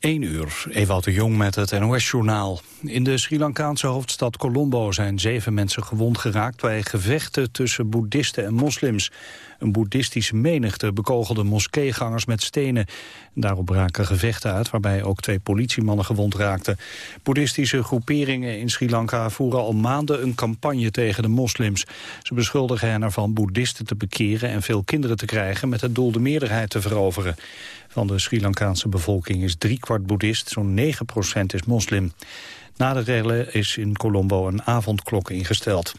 1 uur, Ewout de Jong met het NOS-journaal. In de Sri Lankaanse hoofdstad Colombo zijn zeven mensen gewond geraakt... bij gevechten tussen boeddhisten en moslims. Een boeddhistische menigte bekogelde moskeegangers met stenen. Daarop braken gevechten uit, waarbij ook twee politiemannen gewond raakten. Boeddhistische groeperingen in Sri Lanka voeren al maanden een campagne tegen de moslims. Ze beschuldigen hen ervan boeddhisten te bekeren en veel kinderen te krijgen... met het doel de meerderheid te veroveren. Van de Sri Lankaanse bevolking is driekwart boeddhist, zo'n 9% is moslim. Na de rellen is in Colombo een avondklok ingesteld.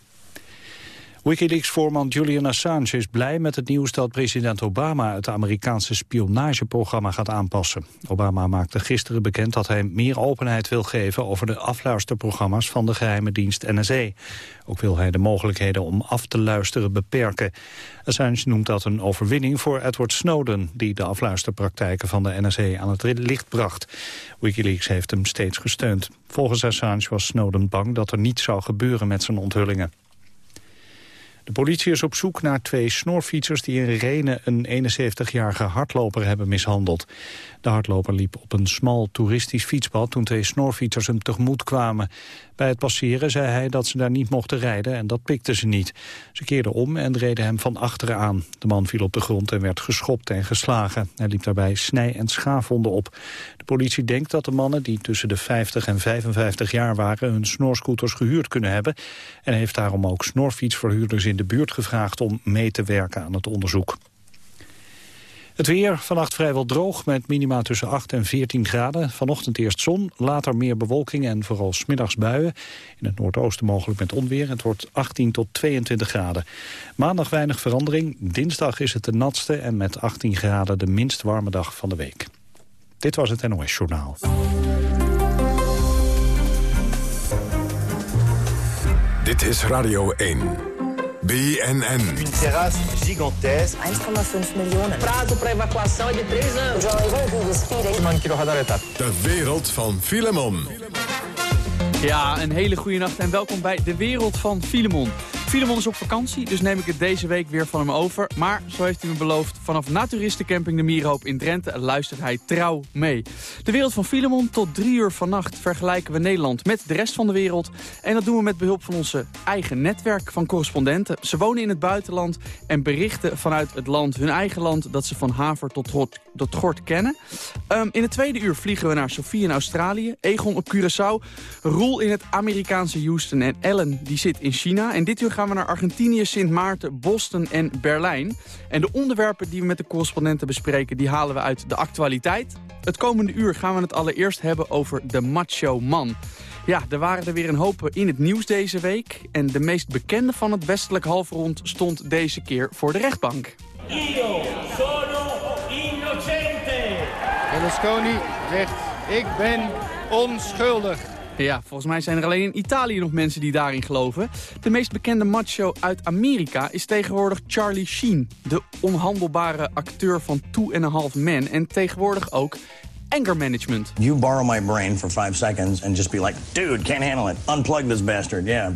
Wikileaks-voorman Julian Assange is blij met het nieuws dat president Obama het Amerikaanse spionageprogramma gaat aanpassen. Obama maakte gisteren bekend dat hij meer openheid wil geven over de afluisterprogramma's van de geheime dienst NSA. Ook wil hij de mogelijkheden om af te luisteren beperken. Assange noemt dat een overwinning voor Edward Snowden, die de afluisterpraktijken van de NSA aan het licht bracht. Wikileaks heeft hem steeds gesteund. Volgens Assange was Snowden bang dat er niets zou gebeuren met zijn onthullingen. De politie is op zoek naar twee snorfietsers die in Renen een 71-jarige hardloper hebben mishandeld. De hardloper liep op een smal toeristisch fietspad toen twee snorfietsers hem tegemoet kwamen. Bij het passeren zei hij dat ze daar niet mochten rijden en dat pikten ze niet. Ze keerden om en reden hem van achteren aan. De man viel op de grond en werd geschopt en geslagen. Hij liep daarbij snij- en schaafwonden op. De politie denkt dat de mannen die tussen de 50 en 55 jaar waren... hun snorscooters gehuurd kunnen hebben... en heeft daarom ook snorfietsverhuurders in de buurt gevraagd... om mee te werken aan het onderzoek. Het weer, vannacht vrijwel droog met minima tussen 8 en 14 graden. Vanochtend eerst zon, later meer bewolking en vooral smiddags buien. In het noordoosten mogelijk met onweer. Het wordt 18 tot 22 graden. Maandag weinig verandering. Dinsdag is het de natste en met 18 graden de minst warme dag van de week. Dit was het NOS Journaal. Dit is Radio 1. BNN. Une terrasse gigantesque. 1,5 miljoen. Prazo para evacuação é de 3 anos. De wereld van Filemon. Ja, een hele goede nacht en welkom bij De Wereld van Filemon. Filemon is op vakantie, dus neem ik het deze week weer van hem over. Maar, zo heeft hij me beloofd, vanaf naturistencamping De Mierhoop in Drenthe luistert hij trouw mee. De wereld van Filemon tot drie uur vannacht vergelijken we Nederland met de rest van de wereld. En dat doen we met behulp van onze eigen netwerk van correspondenten. Ze wonen in het buitenland en berichten vanuit het land, hun eigen land, dat ze van haver tot gort, kennen. Um, in het tweede uur vliegen we naar Sofie in Australië, Egon op Curaçao, Roel in het Amerikaanse Houston en Ellen die zit in China. En dit uur gaan gaan we naar Argentinië, Sint Maarten, Boston en Berlijn. En de onderwerpen die we met de correspondenten bespreken... die halen we uit de actualiteit. Het komende uur gaan we het allereerst hebben over de macho man. Ja, er waren er weer een hoop in het nieuws deze week. En de meest bekende van het westelijk halfrond stond deze keer voor de rechtbank. Io sono innocente. Berlusconi zegt, ik ben onschuldig. Ja, volgens mij zijn er alleen in Italië nog mensen die daarin geloven. De meest bekende macho uit Amerika is tegenwoordig Charlie Sheen. De onhandelbare acteur van Two and a Half Men. En tegenwoordig ook anger management. You borrow my brain for five seconds and just be like... dude, can't handle it. Unplug this bastard, yeah.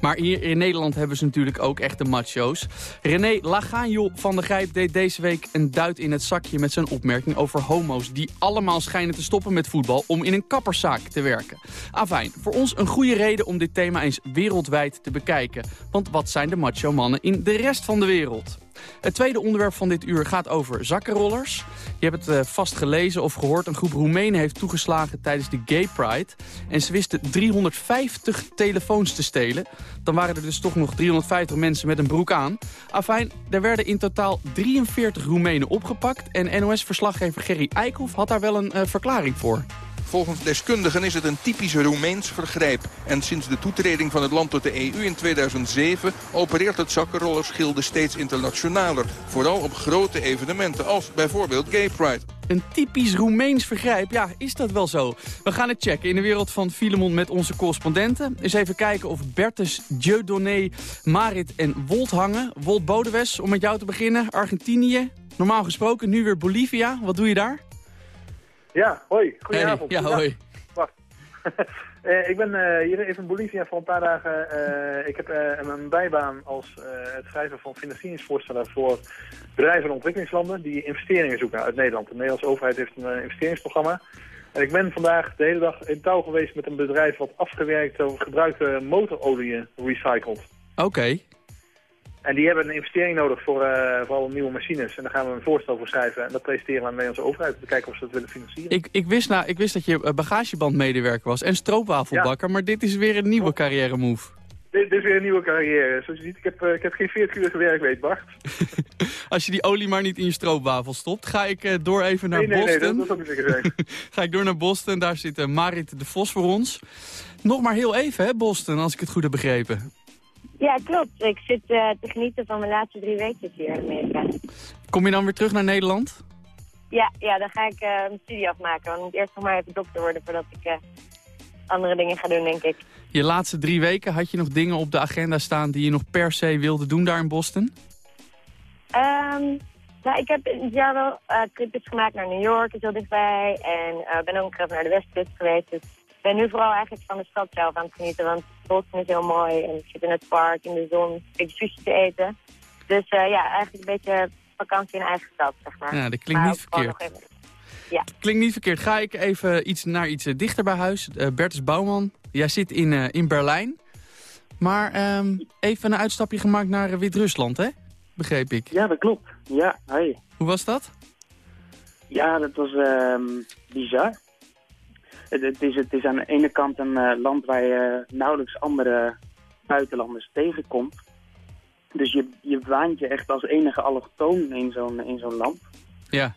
Maar hier in Nederland hebben ze natuurlijk ook echte macho's. René Laganjo van der Grijp deed deze week een duit in het zakje... met zijn opmerking over homo's die allemaal schijnen te stoppen met voetbal... om in een kapperszaak te werken. Afijn, voor ons een goede reden om dit thema eens wereldwijd te bekijken. Want wat zijn de macho-mannen in de rest van de wereld? Het tweede onderwerp van dit uur gaat over zakkenrollers. Je hebt het uh, vast gelezen of gehoord. Een groep Roemenen heeft toegeslagen tijdens de Gay Pride. En ze wisten 350 telefoons te stelen. Dan waren er dus toch nog 350 mensen met een broek aan. Afijn, er werden in totaal 43 Roemenen opgepakt. En NOS-verslaggever Gerry Eikhoff had daar wel een uh, verklaring voor. Volgens deskundigen is het een typisch Roemeens vergrijp. En sinds de toetreding van het land tot de EU in 2007... opereert het zakkenrollerschilde steeds internationaler. Vooral op grote evenementen als bijvoorbeeld Gay Pride. Een typisch Roemeens vergrijp, ja, is dat wel zo? We gaan het checken in de wereld van Filemon met onze correspondenten. Eens even kijken of Bertus, Dieudonné, Marit en Wolt hangen. Wolt Bodewes, om met jou te beginnen. Argentinië, normaal gesproken, nu weer Bolivia. Wat doe je daar? Ja, hoi. Goedenavond. Hey, ja, hoi. Wacht. uh, ik ben uh, hier even in Bolivia voor een paar dagen. Uh, ik heb een bijbaan als het schrijven van financieringsvoorstellen voor bedrijven en ontwikkelingslanden die investeringen zoeken uit Nederland. De Nederlandse overheid heeft een investeringsprogramma. En ik ben vandaag de hele dag in touw geweest met een bedrijf wat afgewerkte gebruikte motorolie recycelt. Oké. En die hebben een investering nodig voor, uh, voor alle nieuwe machines. En daar gaan we een voorstel voor schrijven. En dat presenteren we aan de Nederlandse overheid. Om te kijken of ze dat willen financieren. Ik, ik, wist, nou, ik wist dat je bagagebandmedewerker was en stroopwafelbakker. Maar dit is weer een nieuwe carrière move. Dit, dit, is weer een nieuwe carrière. Zoals je ziet, ik heb, uh, ik heb geen 40 uur gewerkt, weet Bart. Als je die olie maar niet in je stroopwafel stopt, ga ik uh, door even naar nee, Boston. Nee, dat, dat ook niet ga ik door naar Boston, daar zit uh, Marit de Vos voor ons. Nog maar heel even, hè, Boston, als ik het goed heb begrepen. Ja, klopt. Ik zit uh, te genieten van mijn laatste drie weken hier in Amerika. Kom je dan weer terug naar Nederland? Ja, ja dan ga ik uh, mijn studie afmaken. Want ik moet eerst nog maar even dokter worden voordat ik uh, andere dingen ga doen, denk ik. Je laatste drie weken, had je nog dingen op de agenda staan die je nog per se wilde doen daar in Boston? Um, nou, ik heb dit jaar wel uh, tripjes gemaakt naar New York, is heel dichtbij. En ben ook even naar de Westkust geweest. Dus ben nu vooral eigenlijk van de stad zelf aan het genieten. Want Boston is heel mooi en ik zit in het park, in de zon, een beetje sushi te eten. Dus uh, ja, eigenlijk een beetje vakantie in eigen stad, zeg maar. Ja, dat klinkt maar niet verkeerd. Even... Ja. Klinkt niet verkeerd. Ga ik even iets naar iets dichter bij huis. Bertus Bouwman, jij zit in, in Berlijn. Maar um, even een uitstapje gemaakt naar Wit-Rusland, hè? Begreep ik. Ja, dat klopt. Ja. Hoe was dat? Ja, dat was um, bizar. Het, is, het is aan de ene kant een uh, land waar je nauwelijks andere buitenlanders tegenkomt. Dus je, je waant je echt als enige allochtoon in zo'n in zo'n land. Ja.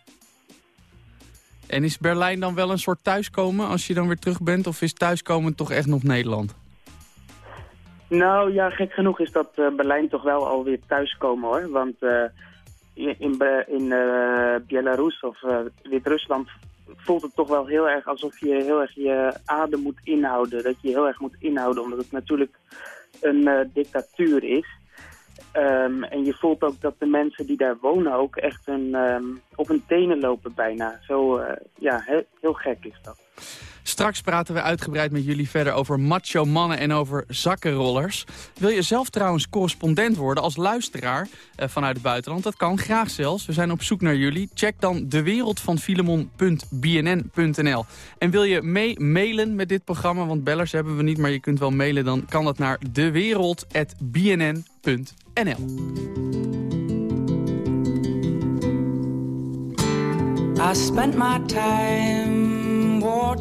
En is Berlijn dan wel een soort thuiskomen als je dan weer terug bent? Of is thuiskomen toch echt nog Nederland? Nou ja, gek genoeg is dat uh, Berlijn toch wel alweer thuiskomen hoor. Want uh, in, in uh, Belarus of Wit-Rusland voelt het toch wel heel erg alsof je heel erg je adem moet inhouden. Dat je heel erg moet inhouden, omdat het natuurlijk een dictatuur is. Um, en je voelt ook dat de mensen die daar wonen ook echt een, um, op hun tenen lopen bijna. Zo, ja, heel, heel gek is dat. Straks praten we uitgebreid met jullie verder over macho mannen en over zakkenrollers. Wil je zelf trouwens correspondent worden als luisteraar eh, vanuit het buitenland? Dat kan, graag zelfs. We zijn op zoek naar jullie. Check dan dewereldvanfilemon.bnn.nl. En wil je mee mailen met dit programma, want bellers hebben we niet, maar je kunt wel mailen, dan kan dat naar dewereld.bnn.nl. I spent my time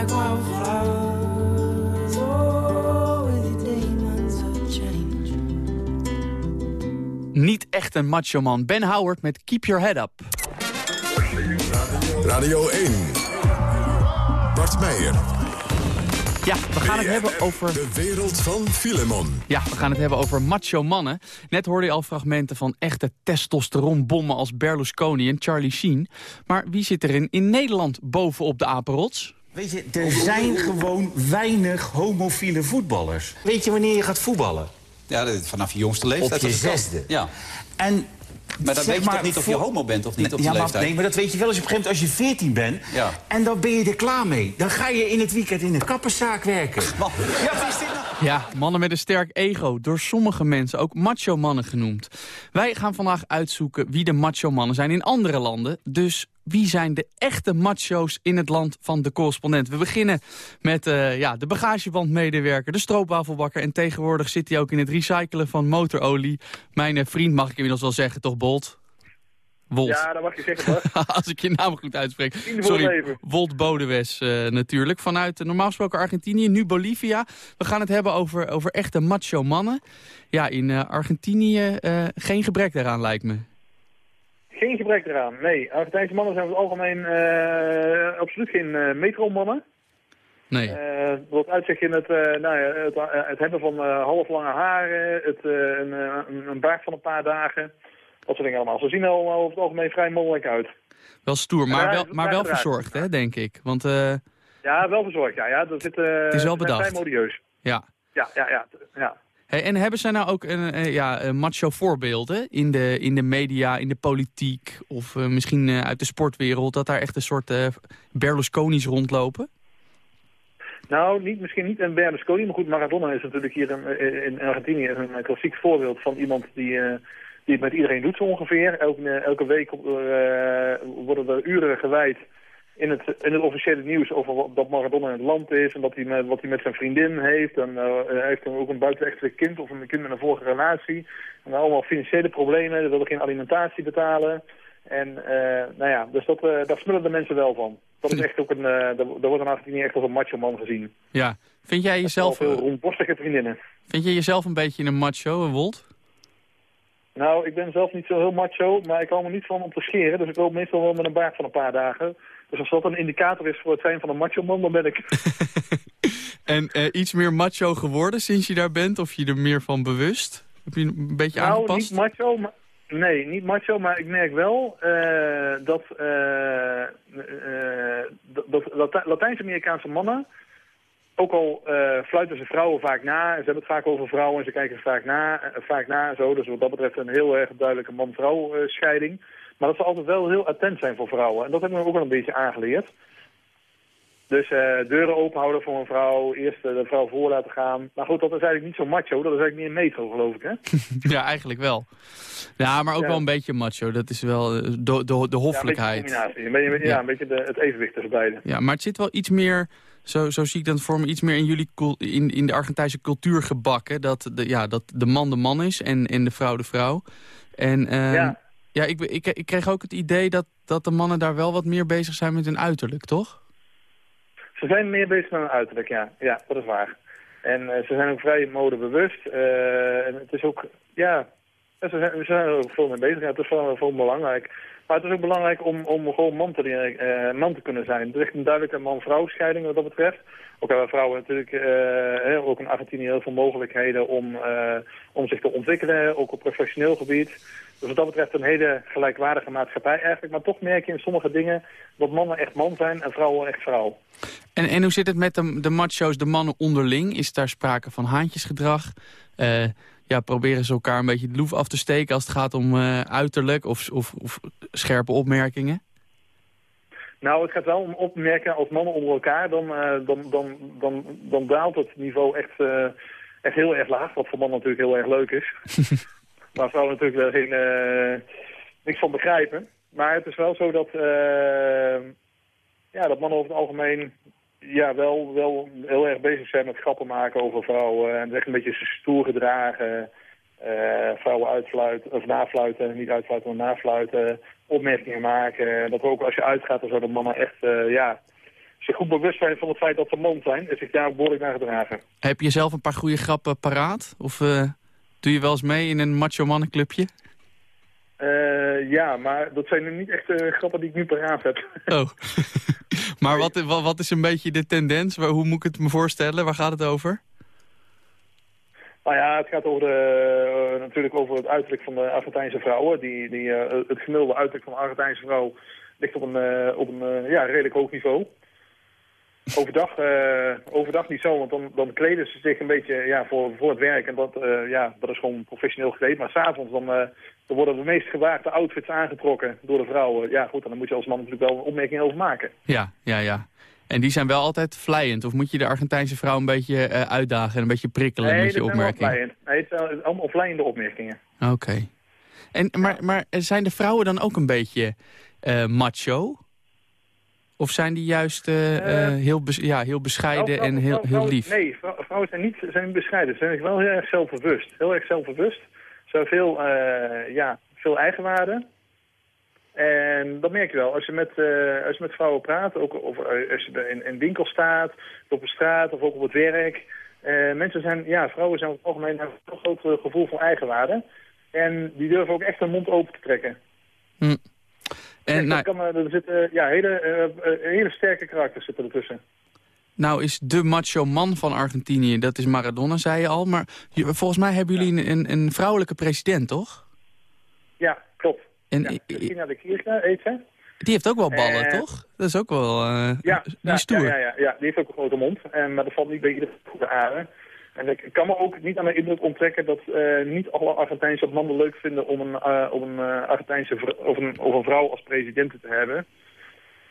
Like wildflowers. Oh, with your demons of change. Niet echt een macho man. Ben Howard met Keep Your Head Up. Radio 1. Bart Meijer. Ja, we gaan het hebben over... De wereld van Filemon. Ja, we gaan het hebben over macho mannen. Net hoorde je al fragmenten van echte testosteronbommen als Berlusconi en Charlie Sheen. Maar wie zit er in, in Nederland bovenop de apenrots? Weet je, er zijn gewoon weinig homofiele voetballers. Weet je wanneer je gaat voetballen? Ja, dat- vanaf je jongste leeftijd. Op je zesde. Ja. En Maar dan zeg weet je toch niet of je homo bent of niet op ja, maar, leeftijd? Nee, maar dat weet je wel eens op een gegeven moment als je 14 bent. Ja. En dan ben je er klaar mee. Dan ga je in het weekend in een kapperszaak werken. Ja, wat is dit nou? Ja, mannen met een sterk ego. Door sommige mensen ook macho mannen genoemd. Wij gaan vandaag uitzoeken wie de macho mannen zijn in andere landen. Dus wie zijn de echte macho's in het land van de correspondent? We beginnen met eh, ja, de bagagebandmedewerker, de stroopwafelbakker... en tegenwoordig zit hij ook in het recyclen van motorolie. Mijn eh, vriend mag ik inmiddels wel zeggen, toch Bolt? Wolt. Ja, dat mag je zeggen. Als ik je naam goed uitspreek. Sorry. Wolt Bodewes eh, natuurlijk. Vanuit normaal gesproken Argentinië, nu Bolivia. We gaan het hebben over, over echte macho mannen. Ja, in Argentinië geen gebrek daaraan lijkt me. Geen gebrek eraan, nee. Argentijnse mannen zijn over het algemeen eh, absoluut geen eh metromannen. Nee. Eh wat uitzicht in het, nou ja, het, het hebben van eh, halflange haren, het, een, een, een baard van een paar dagen. Dat soort dingen allemaal. Ze zien er allemaal over het algemeen vrij mannelijk uit. Wel stoer, maar wel, maar wel verzorgd, hè, denk ik. Want Ja, wel verzorgd. Ja, ja. Dat zit, Het is wel bedacht. Vrij modieus. ja. Ja, ja, ja. ja. Hey, en hebben zij nou ook een, eh, ja, een macho voorbeelden in de, in de media, in de politiek... of eh, misschien eh, uit de sportwereld, dat daar echt een soort eh Berlusconi's rondlopen? Nou, niet, misschien niet een Berlusconi, maar goed, Maradona is natuurlijk hier in, in Argentinië een klassiek voorbeeld van iemand die, eh, die het met iedereen doet zo ongeveer. Elke, eh, elke week eh, worden er uren gewijd in het, in het officiële nieuws over wat, dat Maradona in het land is en dat hij met, wat hij met zijn vriendin heeft. En eh, hij heeft dan ook een buitenechtelijk kind of een kind met een vorige relatie. En allemaal financiële problemen, ze willen geen alimentatie betalen. En eh, nou ja, dus dat, eh, daar smullen de mensen wel van. Dat is echt ook een, eh daar, wordt een Argentinië echt als een macho man gezien. Ja. Vind jij jezelf, Veel rondborstige vriendinnen. vind jij jezelf een beetje een macho, een Wolt? Nou, ik ben zelf niet zo heel macho, maar ik hou me niet van om te scheren. Dus ik loop meestal wel met een baard van een paar dagen. Dus als dat een indicator is voor het zijn van een macho man, dan ben ik. En eh, iets meer macho geworden sinds je daar bent? Of je er meer van bewust? Heb je een beetje nou, aangepast? niet macho, maar... Nee, niet macho, maar ik merk wel eh, dat, eh, dat, dat Lati- Latijns-Amerikaanse mannen, ook al fluiten ze vrouwen vaak na, en ze hebben het vaak over vrouwen en ze kijken vaak na, vaak na en zo, dus wat dat betreft een heel erg duidelijke man-vrouw scheiding. Maar dat ze altijd wel heel attent zijn voor vrouwen. En dat hebben we ook wel een beetje aangeleerd. Dus eh, deuren openhouden voor een vrouw, eerst de vrouw voor laten gaan. Maar goed, dat is eigenlijk niet zo macho, dat is eigenlijk niet een metro, geloof ik, hè? Ja, eigenlijk wel. Ja, maar ook Ja. wel een beetje macho. Dat is wel eh, de, de, de hoffelijkheid. Ja, een beetje. Een ja, een beetje de, het evenwicht tussen beiden. Ja, maar het zit wel iets meer, zo, zo zie ik dat voor me, iets meer in jullie in, in de Argentijnse cultuur gebakken. Dat de, ja, dat de man de man is en, en de vrouw de vrouw. En ehm, Ja. Ja, ik, ik, ik kreeg ook het idee dat, dat de mannen daar wel wat meer bezig zijn met hun uiterlijk, toch? Ze zijn meer bezig met hun uiterlijk, ja. Ja, dat is waar. En eh, ze zijn ook vrij modebewust. eh en het is ook, ja, ze zijn, zijn er ook veel mee bezig. Ja, het is wel belangrijk. Maar het is ook belangrijk om, om gewoon man te, eh, man te kunnen zijn. Er is een duidelijke man-vrouw scheiding wat dat betreft. Ook hebben vrouwen natuurlijk eh, ook in Argentinië heel veel mogelijkheden om, eh, om zich te ontwikkelen, ook op professioneel gebied. Dus wat dat betreft een hele gelijkwaardige maatschappij eigenlijk. Maar toch merk je in sommige dingen dat mannen echt man zijn en vrouwen echt vrouw. En, en hoe zit het met de, de macho's, de mannen onderling? Is daar sprake van haantjesgedrag? Ja, proberen ze elkaar een beetje de loef af te steken als het gaat om eh, uiterlijk of, of, of scherpe opmerkingen? Nou, het gaat wel om opmerken als mannen onder elkaar, dan, eh, dan, dan, dan, dan daalt het niveau echt, eh, echt heel erg laag. Wat voor mannen natuurlijk heel erg leuk is. Waar vrouwen natuurlijk wel geen, niks van begrijpen. Maar het is wel zo dat, ja, dat mannen over het algemeen ja, wel, wel heel erg bezig zijn met grappen maken over vrouwen. En echt een beetje stoer gedragen. eh, vrouwen uitfluiten, of nafluiten, niet uitfluiten, maar nafluiten. Opmerkingen maken. Dat ook als je uitgaat, dan zouden mannen echt, eh, ja, zich goed bewust zijn van het feit dat ze man zijn. En zich daar behoorlijk naar gedragen. Heb je zelf een paar goede grappen paraat? Of eh, doe je wel eens mee in een macho mannenclubje? Eh, ja, maar dat zijn nu niet echt eh, grappen die ik nu paraat heb. Oh. maar wat, wat, wat is een beetje de tendens? Hoe moet ik het me voorstellen? Waar gaat het over? Nou ja, het gaat over de, eh, natuurlijk over het uiterlijk van de Argentijnse vrouwen. Die, die, het gemiddelde uiterlijk van de Argentijnse vrouw ligt op een, op een ja, redelijk hoog niveau. Overdag, eh, overdag niet zo, want dan, dan kleden ze zich een beetje ja, voor, voor het werk. En dat, eh, ja, dat is gewoon professioneel gekleed. Maar s'avonds dan, eh, dan worden de meest gewaagde outfits aangetrokken door de vrouwen. Ja goed, dan moet je als man natuurlijk wel een opmerking over maken. Ja, ja, ja. En die zijn wel altijd vlijend? Of moet je de Argentijnse vrouw een beetje uitdagen en een beetje prikkelen met nee, je dat zijn wel opmerking? vlijend. Nee, het zijn allemaal vlijende opmerkingen. Oké. En Maar, maar zijn de vrouwen dan ook een beetje macho? Of zijn die juist eh, eh, heel, bes- ja, heel bescheiden en heel, vrouw- heel lief? Nee, vrou- vrouwen zijn niet zijn bescheiden. Ze zijn wel heel erg zelfbewust. Heel erg zelfbewust. Ze hebben veel, eh, ja, veel eigenwaarde. En dat merk je wel. Als je met, eh, als je met vrouwen praat, ook of eh, als je in een winkel staat, op de straat of ook op het werk. eh, mensen zijn, ja, vrouwen zijn over het algemeen hebben een heel groot eh, gevoel van eigenwaarde. En die durven ook echt hun mond open te trekken. Hm. En nou, kan, er zitten ja, hele, eh, eh, hele sterke karakters zitten ertussen. nou is de macho man van Argentinië, dat is Maradona, zei je al. Maar volgens mij hebben jullie een, een vrouwelijke president, toch? Ja, klopt. En ja, Christina de Kirchner heet ze. die heeft ook wel ballen, Eh, toch? Dat is ook wel... eh, Ja, die ja, stoer. Ja, ja, die heeft ook een grote mond. En, maar dat valt niet bij iedere goede aarde. En ik kan me ook niet aan de indruk onttrekken dat eh, niet alle Argentijnse mannen leuk vinden om een, eh, een eh, Argentijnse of een, of een vrouw als president te hebben.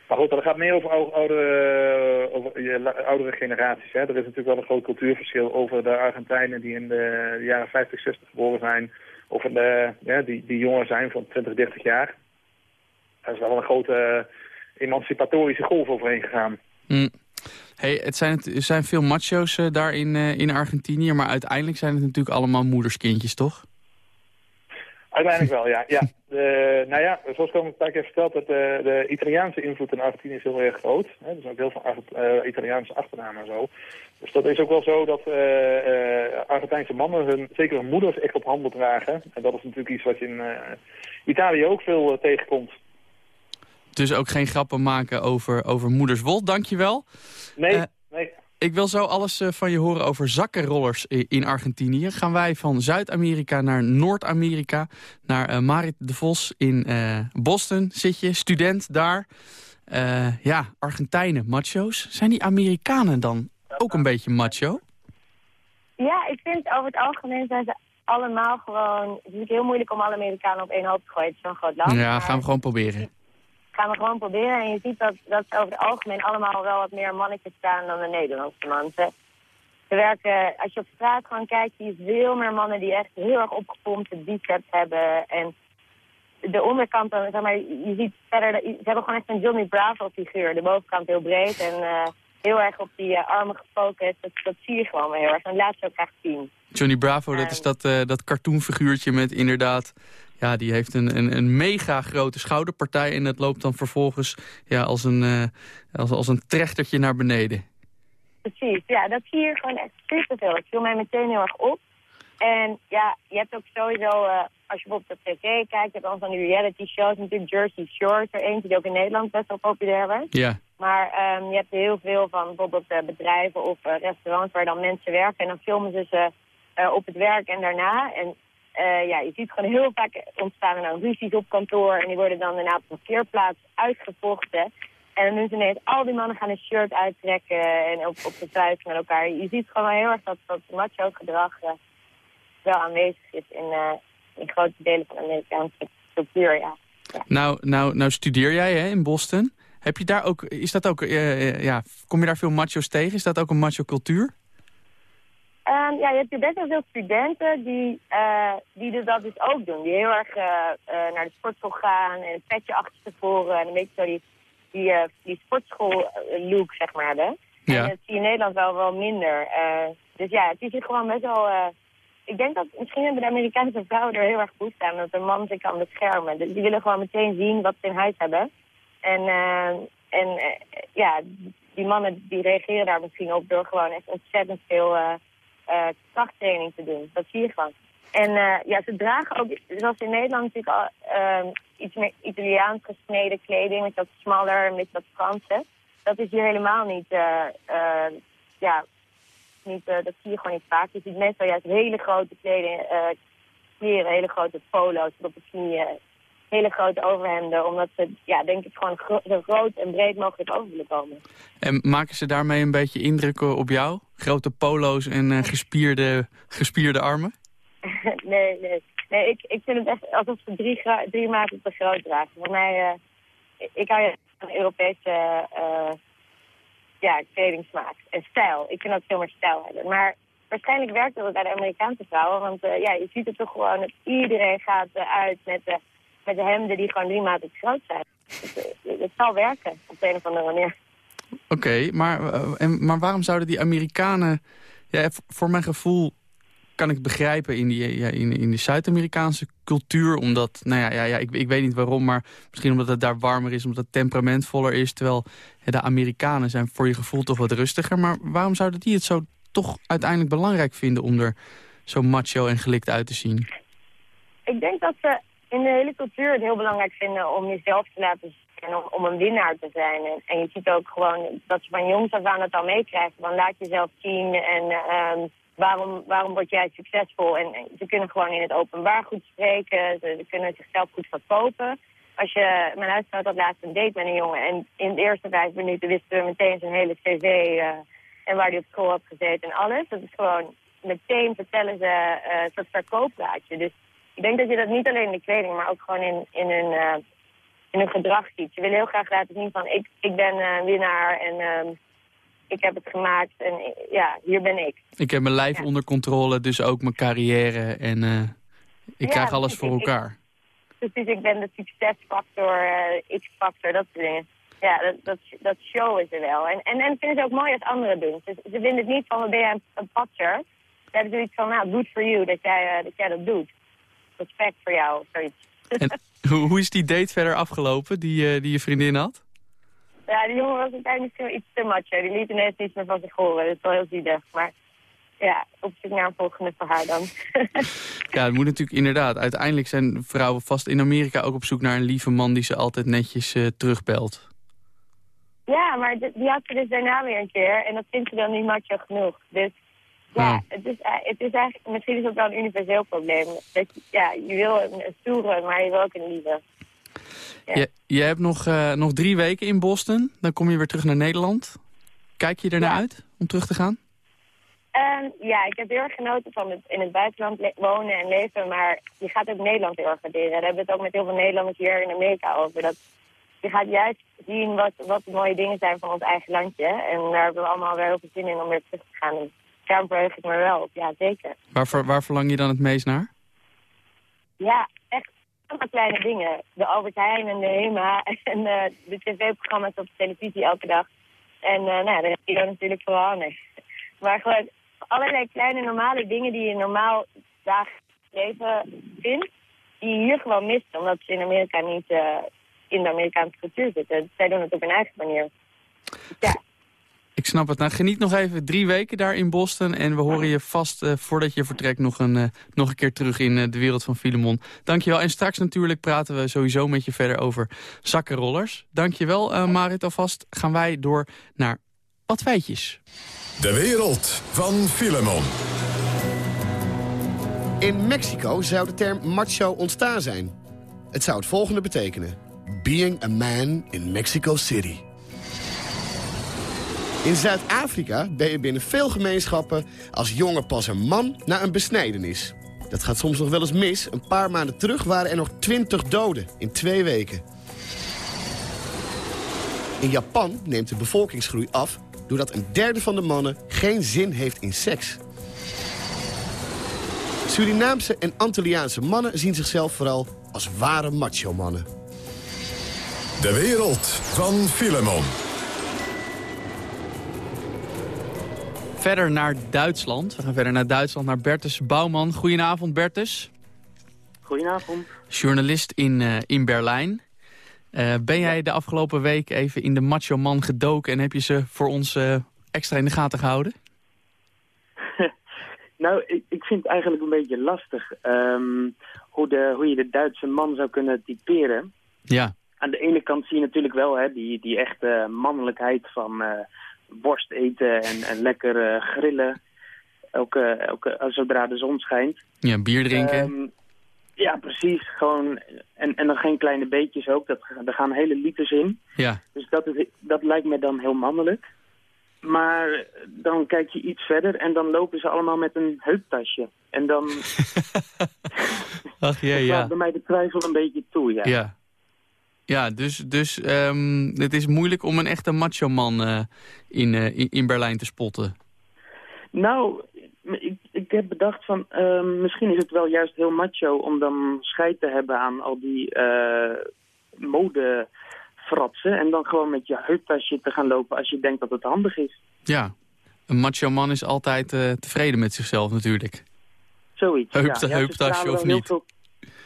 Maar goed, dat gaat meer over, oude, over je oudere generaties. Hè. Er is natuurlijk wel een groot cultuurverschil over de Argentijnen die in de jaren 50, 60 geboren zijn. Of de, ja, die, die jonger zijn van 20, 30 jaar. Er is wel een grote emancipatorische golf overheen gegaan. Hm. Hey, het zijn, het zijn veel macho's eh, daar in, eh, in Argentinië, maar uiteindelijk zijn het natuurlijk allemaal moederskindjes, toch? Uiteindelijk wel, ja. ja. Nou ja, zoals ik al een paar keer verteld heb, de, de Italiaanse invloed in Argentinië is heel erg groot. Hè. Er zijn ook heel veel eh, Italiaanse achternamen en zo. Dus dat is ook wel zo dat Argentijnse mannen, hun, zeker hun moeders, echt op handen dragen. En dat is natuurlijk iets wat je in Italië ook veel tegenkomt. Dus ook geen grappen maken over, over moeders wol. Dankjewel. Nee, Eh, nee. Ik wil zo alles eh, van je horen over zakkenrollers in Argentinië. Gaan wij van Zuid-Amerika naar Noord-Amerika. Naar eh, Marit de Vos in eh, Boston zit je, student daar. Eh, ja, Argentijnen, macho's. Zijn die Amerikanen dan ook een beetje macho? Ja, ik vind over het algemeen zijn ze allemaal gewoon... Het is natuurlijk heel moeilijk om alle Amerikanen op één hoop te gooien. Het is zo'n groot land. Ja, maar gaan we gewoon proberen. Gaan we gewoon proberen. En je ziet dat, dat ze over het algemeen allemaal wel wat meer mannetjes staan dan de Nederlandse man. Ze, werken, als je op straat gewoon kijkt, zie je veel meer mannen die echt heel erg opgepompte biceps hebben. En de onderkant, dan, zeg maar, je ziet verder, ze hebben gewoon echt een Johnny Bravo figuur. De bovenkant heel breed en eh, heel erg op die eh, armen gefocust. Dat, dat zie je gewoon wel heel erg. En laat ze ook echt zien. Johnny Bravo, dat is dat, eh, dat cartoonfiguurtje met inderdaad... Ja, die heeft een, een, een mega grote schouderpartij... en dat loopt dan vervolgens ja, als, een, eh, als, als een trechtertje naar beneden. Precies, ja, dat zie je gewoon echt superveel. Het viel mij meteen heel erg op. En ja, je hebt ook sowieso, eh, als je bijvoorbeeld op tv kijkt, je hebt al van die reality shows, natuurlijk Jersey Shore er eentje die ook in Nederland best wel populair was. Ja. Maar ehm, je hebt heel veel van bijvoorbeeld eh, bedrijven of restaurants waar dan mensen werken. En dan filmen ze ze op het werk en daarna. En eh, ja, je ziet gewoon heel vaak ontstaan er dan ruzies op kantoor. En die worden dan op een parkeerplaats uitgevochten. En dan ineens, al die mannen gaan een shirt uittrekken en op, op de met elkaar. Je ziet gewoon heel erg dat dat macho gedrag eh, wel aanwezig is in, eh, in grote delen van de Amerikaanse cultuur, ja. Nou, nou, nou studeer jij hè, in Boston. Heb je daar ook, is dat ook, ja, kom je daar veel macho's tegen? Is dat ook een macho cultuur? Ehm, ja, je hebt hier best wel veel studenten die, eh, die dus dat dus ook doen. Die heel erg eh, eh, naar de sportschool gaan en een petje achter tevoren. En een beetje zo die, die, die sportschool-look, zeg maar, hebben. Ja. En dat zie je in Nederland wel, wel minder. Dus ja, het is hier gewoon best wel... ik denk dat misschien hebben de Amerikaanse vrouwen er heel erg goed aan dat een man zich kan beschermen. Dus die willen gewoon meteen zien wat ze in huis hebben. En, en ja, die mannen die reageren daar misschien op door gewoon echt ontzettend veel eh, eh, krachttraining te doen. Dat zie je gewoon. En eh, ja, ze dragen ook, zoals in Nederland natuurlijk al ehm, iets meer Italiaans gesneden kleding, met dat smaller, met dat Franse. Dat is hier helemaal niet, eh, eh, ja, niet, eh, dat zie je gewoon niet vaak. Je ziet meestal juist hele grote kleding, eh kleren, hele grote polo's tot op de knieën, hele grote overhemden, omdat ze, ja, denk ik gewoon gro- zo groot en breed mogelijk over willen komen. En maken ze daarmee een beetje indruk eh, op jou? Grote polo's en eh, gespierde, gespierde armen? nee, nee. Nee, ik, ik vind het echt alsof ze drie, drie maten te groot dragen. Voor mij, eh, ik- hou van Europese eh, ja, kledingsmaak en stijl. Ik vind dat veel meer stijl hebben. Maar waarschijnlijk werkt dat bij de Amerikaanse vrouwen. Want ja, je ziet het toch gewoon dat iedereen gaat uit met de, met de hemden die gewoon drie maten te groot zijn. Het, het zal werken op de een of andere manier. Oké, maar, eh, en, maar waarom zouden die Amerikanen... Ja, voor mijn gevoel kan ik begrijpen in die, ja, in, in de Zuid-Amerikaanse cultuur. Omdat, nou ja, ja, ja ik, ik weet niet waarom, maar misschien omdat het daar warmer is, omdat het temperamentvoller is. Terwijl ja, de Amerikanen zijn voor je gevoel toch wat rustiger. Maar waarom zouden die het zo toch uiteindelijk belangrijk vinden om er zo macho en gelikt uit te zien? Ik denk dat ze in de hele cultuur het heel belangrijk vinden om jezelf te laten zien en om, een winnaar te zijn. En, en je ziet ook gewoon dat ze van jongs af aan het al meekrijgen. Van laat jezelf zien en ehm, waarom, waarom word jij succesvol? En, ze kunnen gewoon in het openbaar goed spreken. Ze, kunnen zichzelf goed verkopen. Als je, mijn huisgenoot had laatst een date met een jongen en in de eerste vijf minuten wisten we meteen zijn hele cv eh, en waar hij op school had gezeten en alles. Dat is gewoon meteen vertellen ze eh, een soort verkooppraatje. Dus ik denk dat je dat niet alleen in de kleding, maar ook gewoon in, in, hun, eh, in hun gedrag ziet. Ze willen heel graag laten zien van ik, ik ben een winnaar en ehm, ik heb het gemaakt en ja, hier ben ik. Ik heb mijn lijf onder controle, dus ook mijn carrière. En eh, ik Ja, krijg alles voor ik- elkaar. Precies, ik ben de succesfactor, X-factor, dat soort dingen. Ja, dat, dat, dat showen ze wel. En, en, en vinden ze ook mooi als anderen doen. Ze, ze vinden het niet van, ben jij een, een patser? Ze hebben zoiets van, nou, good for you dat jij, dat jij dat doet. Respect voor jou, of zoiets. En hoe, hoe is die date verder afgelopen die, eh, die je vriendin had? Ja, die jongen was uiteindelijk zo iets te macho. Die liet ineens niets meer van zich horen. Dat is wel heel zielig. Maar ja, op zoek naar een volgende voor haar dan. Ja, het moet natuurlijk inderdaad. Uiteindelijk zijn vrouwen vast in Amerika ook op zoek naar een lieve man die ze altijd netjes eh, terugbelt. ja, maar die die had ze dus daarna weer een keer. En dat vindt ze dan niet macho genoeg. Dus ja, het, is, eh, het is eigenlijk... Misschien is het wel een universeel probleem. Dat je, ja, je wil een, stoere, maar je wil ook een lieve. Ja. Je, je hebt nog, eh, nog drie weken in Boston. Dan kom je weer terug naar Nederland. Kijk je ernaar Ja. uit om terug te gaan? Ehm, ja, ik heb heel erg genoten van het in het buitenland wonen en leven, maar je gaat ook Nederland heel erg waarderen. Daar hebben we het ook met heel veel Nederlanders hier in Amerika over. Dat je gaat juist zien wat, wat de mooie dingen zijn van ons eigen landje. En daar hebben we allemaal weer heel veel zin in om weer terug te gaan. Daar verheug ik me wel op, ja zeker. Waar, ver- waar verlang je dan het meest naar? Ja, echt allemaal kleine dingen. De Albert Heijn en de HEMA en eh, de tv-programma's op de televisie elke dag. En eh, nou, ja, daar heb je dan natuurlijk vooral aan. Maar gewoon allerlei kleine normale dingen die je normaal dagelijks leven vindt, die je hier gewoon mist, omdat ze in Amerika niet eh, in de Amerikaanse cultuur zitten. Zij doen het op hun eigen manier. Dus ja, Ik snap het. Nou, geniet nog even drie weken daar in Boston. En we horen je vast uh, voordat je vertrekt nog een, uh, nog een keer terug in uh, de wereld van Filemon. Dankjewel. En straks natuurlijk praten we sowieso met je verder over zakkenrollers. Dankjewel Marit alvast. Gaan wij door naar wat feitjes. De wereld van Filemon. In Mexico zou de term macho ontstaan zijn. Het zou het volgende betekenen. Being a man in Mexico City. In Zuid-Afrika ben je binnen veel gemeenschappen als jongen pas een man na een besnijdenis. Dat gaat soms nog wel eens mis. Een paar maanden terug waren er nog 20 doden in twee weken. In Japan neemt de bevolkingsgroei af doordat een derde van de mannen geen zin heeft in seks. Surinaamse en Antilliaanse mannen zien zichzelf vooral als ware macho-mannen. De wereld van Filemon. Verder naar Duitsland. We gaan verder naar Duitsland, naar Bertus Bouwman. Goedenavond, Bertus. Goedenavond. Journalist in, uh, in Berlijn. Uh, ben jij de afgelopen week even in de macho man gedoken... en heb je ze voor ons uh, extra in de gaten gehouden? nou, ik, ik, vind het eigenlijk een beetje lastig... Um, hoe, de, hoe je de Duitse man zou kunnen typeren. Ja. Aan de ene kant zie je natuurlijk wel hè, die, die echte mannelijkheid van worst eten en, en lekker uh, grillen. Elke, elke, zodra de zon schijnt. Ja, bier drinken. Um, ja, precies. Gewoon, en, en dan geen kleine beetjes ook. Dat, er gaan hele liters in. Ja. Dus dat, is, dat lijkt me dan heel mannelijk. Maar dan kijk je iets verder en dan lopen ze allemaal met een heuptasje. En dan... Ach jee, ja. bij mij de twijfel een beetje toe, ja. Ja, ja, dus, dus um, het is moeilijk om een echte macho-man uh, in, uh, in, in Berlijn te spotten. Nou, ik, ik heb bedacht van... Uh, misschien is het wel juist heel macho om dan scheid te hebben aan al die uh, modefratsen... en dan gewoon met je heuptasje te gaan lopen als je denkt dat het handig is. Ja, een macho-man is altijd tevreden met zichzelf natuurlijk. Zoiets, ja. ja heuptasje of niet. Veel,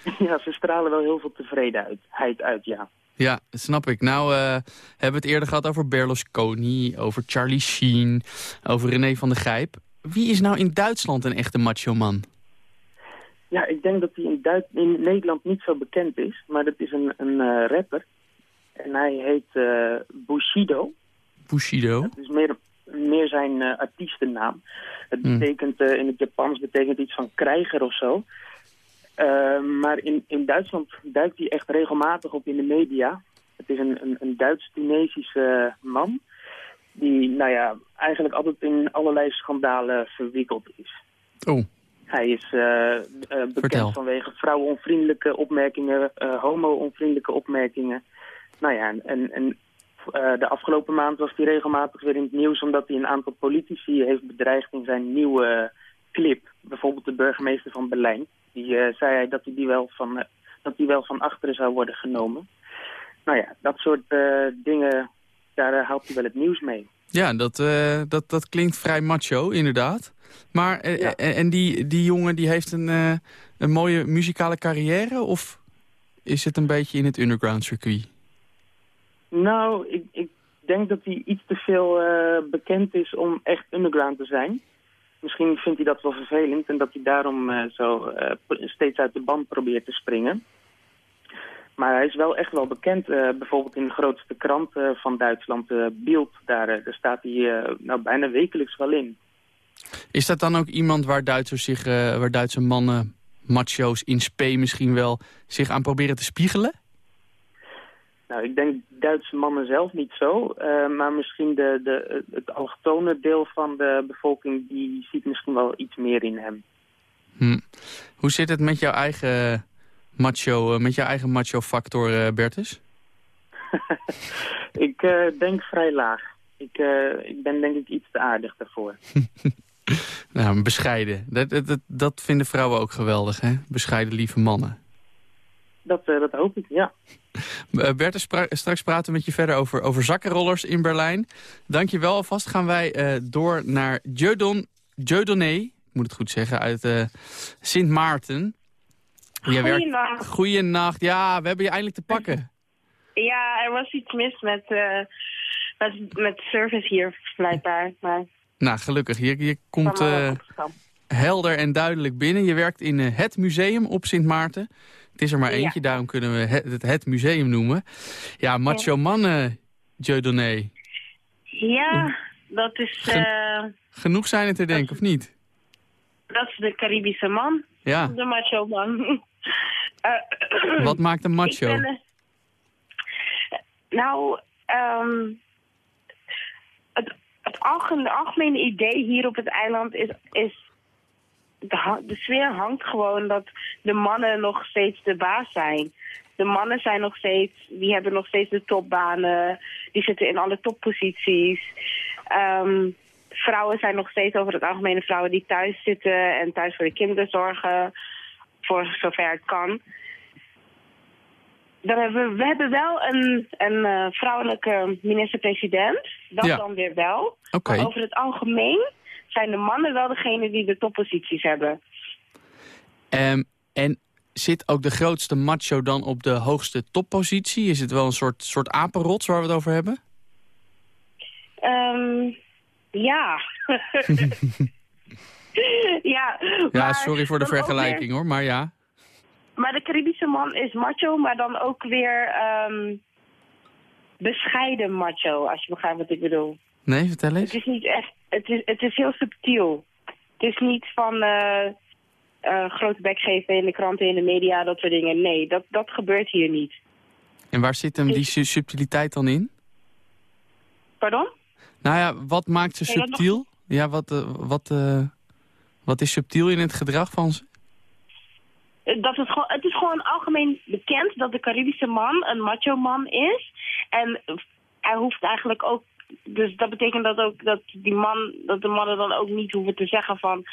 ja, ze stralen wel heel veel tevredenheid uit, ja. Ja, snap ik. Nou, uh, hebben we het eerder gehad over Berlusconi, over Charlie Sheen, over René van der Gijp. Wie is nou in Duitsland een echte macho-man? Ja, ik denk dat hij in, Duits in Nederland niet zo bekend is. Maar dat is een, een uh, rapper. En hij heet uh, Bushido. Bushido? Dat is meer, meer zijn artiestennaam. Het betekent, in het Japans betekent iets van krijger of zo. Uh, maar in, in Duitsland duikt hij echt regelmatig op in de media. Het is een, een, een Duits-Tunesische man die nou ja, eigenlijk altijd in allerlei schandalen verwikkeld is. Oh. Hij is uh, uh, bekend Vertel. vanwege vrouwenonvriendelijke opmerkingen, homo-onvriendelijke opmerkingen. Nou ja, en, en de afgelopen maand was hij regelmatig weer in het nieuws... omdat hij een aantal politici heeft bedreigd in zijn nieuwe clip. Bijvoorbeeld de burgemeester van Berlijn. Die uh, zei hij dat hij die wel van, uh, dat die wel van achteren zou worden genomen. Nou ja, dat soort uh, dingen, daar haalt hij wel het nieuws mee. Ja, dat, dat, dat klinkt vrij macho, inderdaad. Maar ja. en die, die jongen die heeft een, een mooie muzikale carrière? Of is het een beetje in het underground circuit? Nou, ik, ik denk dat hij iets te veel bekend is om echt underground te zijn. Misschien vindt hij dat wel vervelend en dat hij daarom uh, zo uh, steeds uit de band probeert te springen. Maar hij is wel echt wel bekend, uh, bijvoorbeeld in de grootste krant van Duitsland, Bild. Daar, daar staat hij nou bijna wekelijks wel in. Is dat dan ook iemand waar Duitsers zich, waar Duitse mannen, macho's in spe misschien wel, zich aan proberen te spiegelen? Nou, ik denk Duitse mannen zelf niet zo. Uh, maar misschien de, de, het allochtone deel van de bevolking... die ziet misschien wel iets meer in hem. Hm. Hoe zit het met jouw eigen macho, met jouw eigen macho-factor, uh, Bertus? ik uh, denk vrij laag. Ik, ik ben denk ik iets te aardig daarvoor. nou, bescheiden. Dat, dat, dat vinden vrouwen ook geweldig, hè? Bescheiden lieve mannen. Dat, uh, dat hoop ik, ja. Uh, Bertus, straks praten we met je verder over, over zakkenrollers in Berlijn. Dank je wel. Alvast gaan wij uh, door naar Jeudon, Jeudoné, ik moet het goed zeggen, uit Sint Maarten. Goeienacht. Goeienacht. Ja, we hebben je eindelijk te pakken. Ja, er was iets mis met, met, met service hier blijkbaar. Maar Nou, gelukkig. Je, je komt eh, eh, helder en duidelijk binnen. Je werkt in eh, het museum op Sint Maarten. Het is er maar Ja. eentje, daarom kunnen we het, het museum noemen. Ja, macho mannen, Dieudonné. ja, dat is, eh, Genoeg zijn het er denk ik, of niet? dat is de Caribische man. Ja. De macho man. Eh, Wat maakt een macho? Ben, eh, nou, ehm, het, het algemene, algemene idee hier op het eiland is... is de, sfeer hangt gewoon dat de mannen nog steeds de baas zijn. De mannen zijn nog steeds, die hebben nog steeds de topbanen. Die zitten in alle topposities. Ehm, vrouwen zijn nog steeds over het algemene vrouwen die thuis zitten en thuis voor de kinderen zorgen. Voor zover het kan. Dan hebben we, we hebben wel een, een eh, vrouwelijke minister-president. Dat Ja. dan weer wel. Maar over het algemeen zijn de mannen wel degene die de topposities hebben. Ehm, en zit ook de grootste macho dan op de hoogste toppositie? Is het wel een soort, soort apenrots waar we het over hebben? Ehm, ja. ja, sorry voor de vergelijking weer- hoor, maar ja. maar de Caribische man is macho, maar dan ook weer ehm, bescheiden macho, als je begrijpt wat ik bedoel. Nee, vertel Het eens. is niet echt, het is, het is heel subtiel. Het is niet van eh, grote bek geven in de kranten, in de media, dat soort dingen. Nee, dat, dat gebeurt hier niet. En waar zit hem die su- subtiliteit dan in? Pardon? Nou ja, wat maakt ze nog- subtiel? Ja, wat, eh, wat, wat is subtiel in het gedrag van ze? Dat het, gewoon, het is gewoon algemeen bekend dat de Caribische man een macho man is. En hij hoeft eigenlijk ook... Dus dat betekent dat ook dat die man, dat de mannen dan ook niet hoeven te zeggen van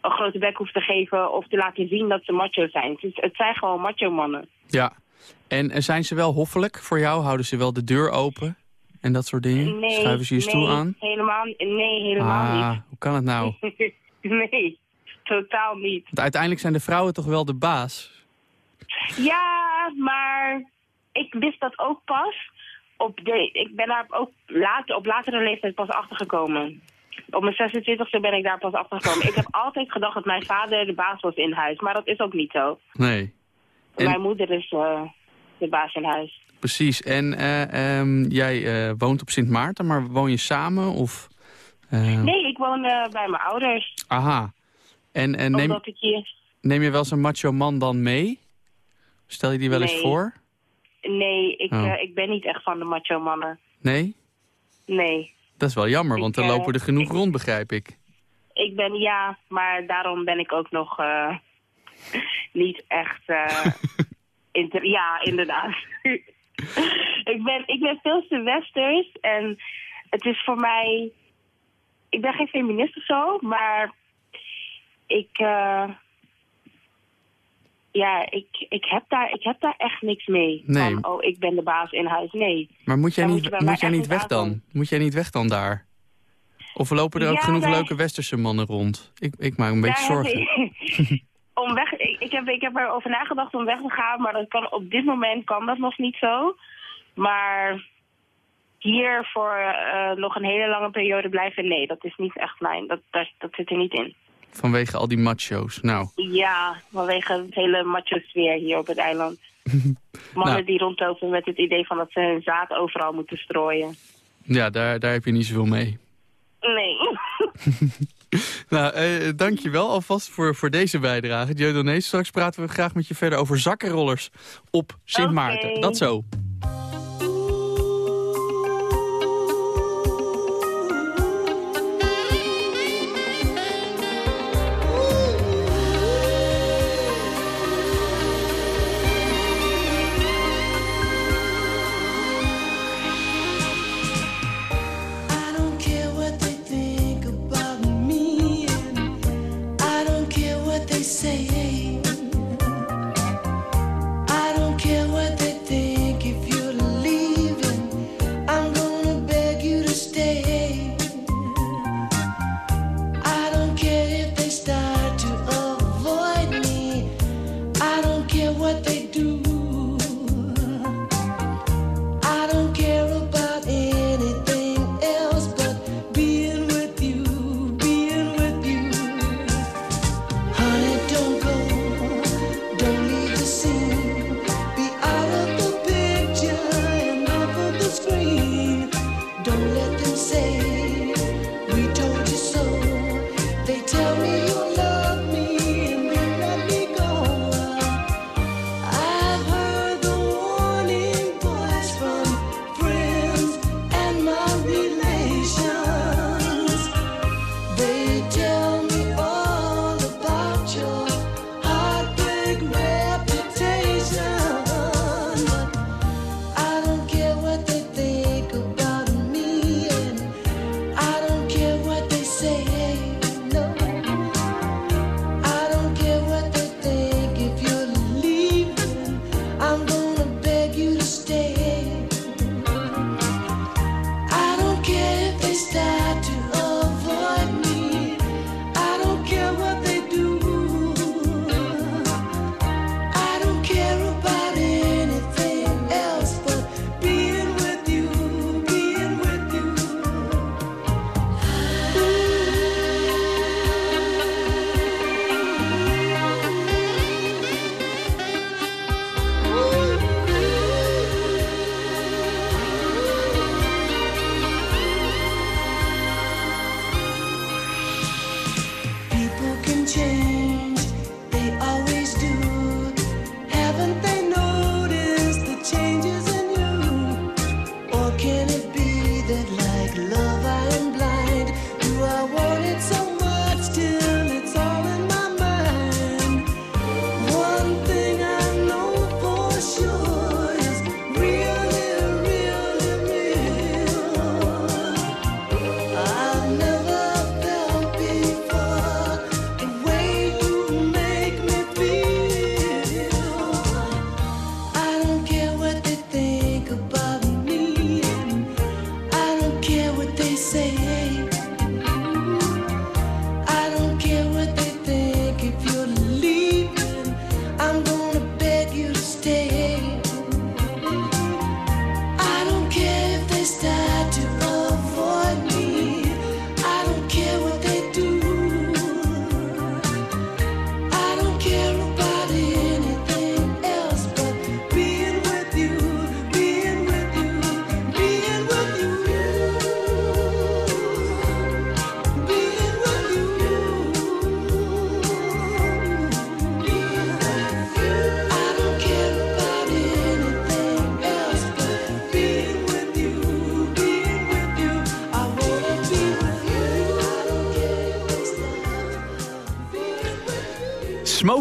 een grote bek hoeft te geven of te laten zien dat ze macho zijn. Het, is- het zijn gewoon macho mannen. Ja. En zijn ze wel hoffelijk voor jou? Houden ze wel de deur open? En dat soort dingen? Nee, Schuiven ze je stoel nee, aan? Helemaal, nee, helemaal ah, hoe kan het nou? niet. nee, totaal niet. Want uiteindelijk zijn de vrouwen toch wel de baas? Ja, maar ik wist dat ook pas. Op de, ik ben daar ook later, op latere leeftijd pas achtergekomen. Op mijn 26e ben ik daar pas achtergekomen. ik heb altijd gedacht dat mijn vader de baas was in huis. Maar dat is ook niet zo. Nee. En- Mijn moeder is eh, de baas in huis. Precies. En eh, ehm, jij eh, woont op Sint Maarten, maar woon je samen? Of, Nee, ik woon bij mijn ouders. Aha. En, en neem, Omdat ik hier... neem je wel zo'n macho man dan mee? Stel je die wel eens voor? Nee, ik, Oh. eh, ik ben niet echt van de macho mannen. Nee? Nee. Dat is wel jammer, Ik, want er eh, lopen er genoeg rond, begrijp ik. Ik ben, ja, maar daarom ben ik ook nog eh, niet echt... eh, inter- ja, inderdaad. ik, ben, ik ben veel te westers en het is voor mij... Ik ben geen feminist of zo, maar ik... eh, ja, ik, ik, heb daar, ik heb daar echt niks mee. Nee. Van, oh, ik ben de baas in huis. Nee. Maar moet jij niet, moet jij niet weg dan? Moet jij niet weg dan daar? Of lopen er ook Ja, genoeg wij- leuke westerse mannen rond? Ik, ik maak me een beetje zorgen. ik- om weg, ik, ik, heb, ik heb erover nagedacht om weg te gaan, maar dat kan, op dit moment kan dat nog niet zo. Maar hier voor eh, nog een hele lange periode blijven, nee, dat is niet echt mijn. Dat, dat, dat zit er niet in. Vanwege al die macho's. Nou, Ja, vanwege het hele macho sfeer hier op het eiland. Mannen Nou. die rondlopen met het idee van dat ze hun zaad overal moeten strooien. ja, daar, daar heb je niet zoveel mee. Nee. Nou, eh, dankjewel alvast voor, voor deze bijdrage. Dieudonné, straks praten we graag met je verder over zakkenrollers op Sint Maarten. Dat zo.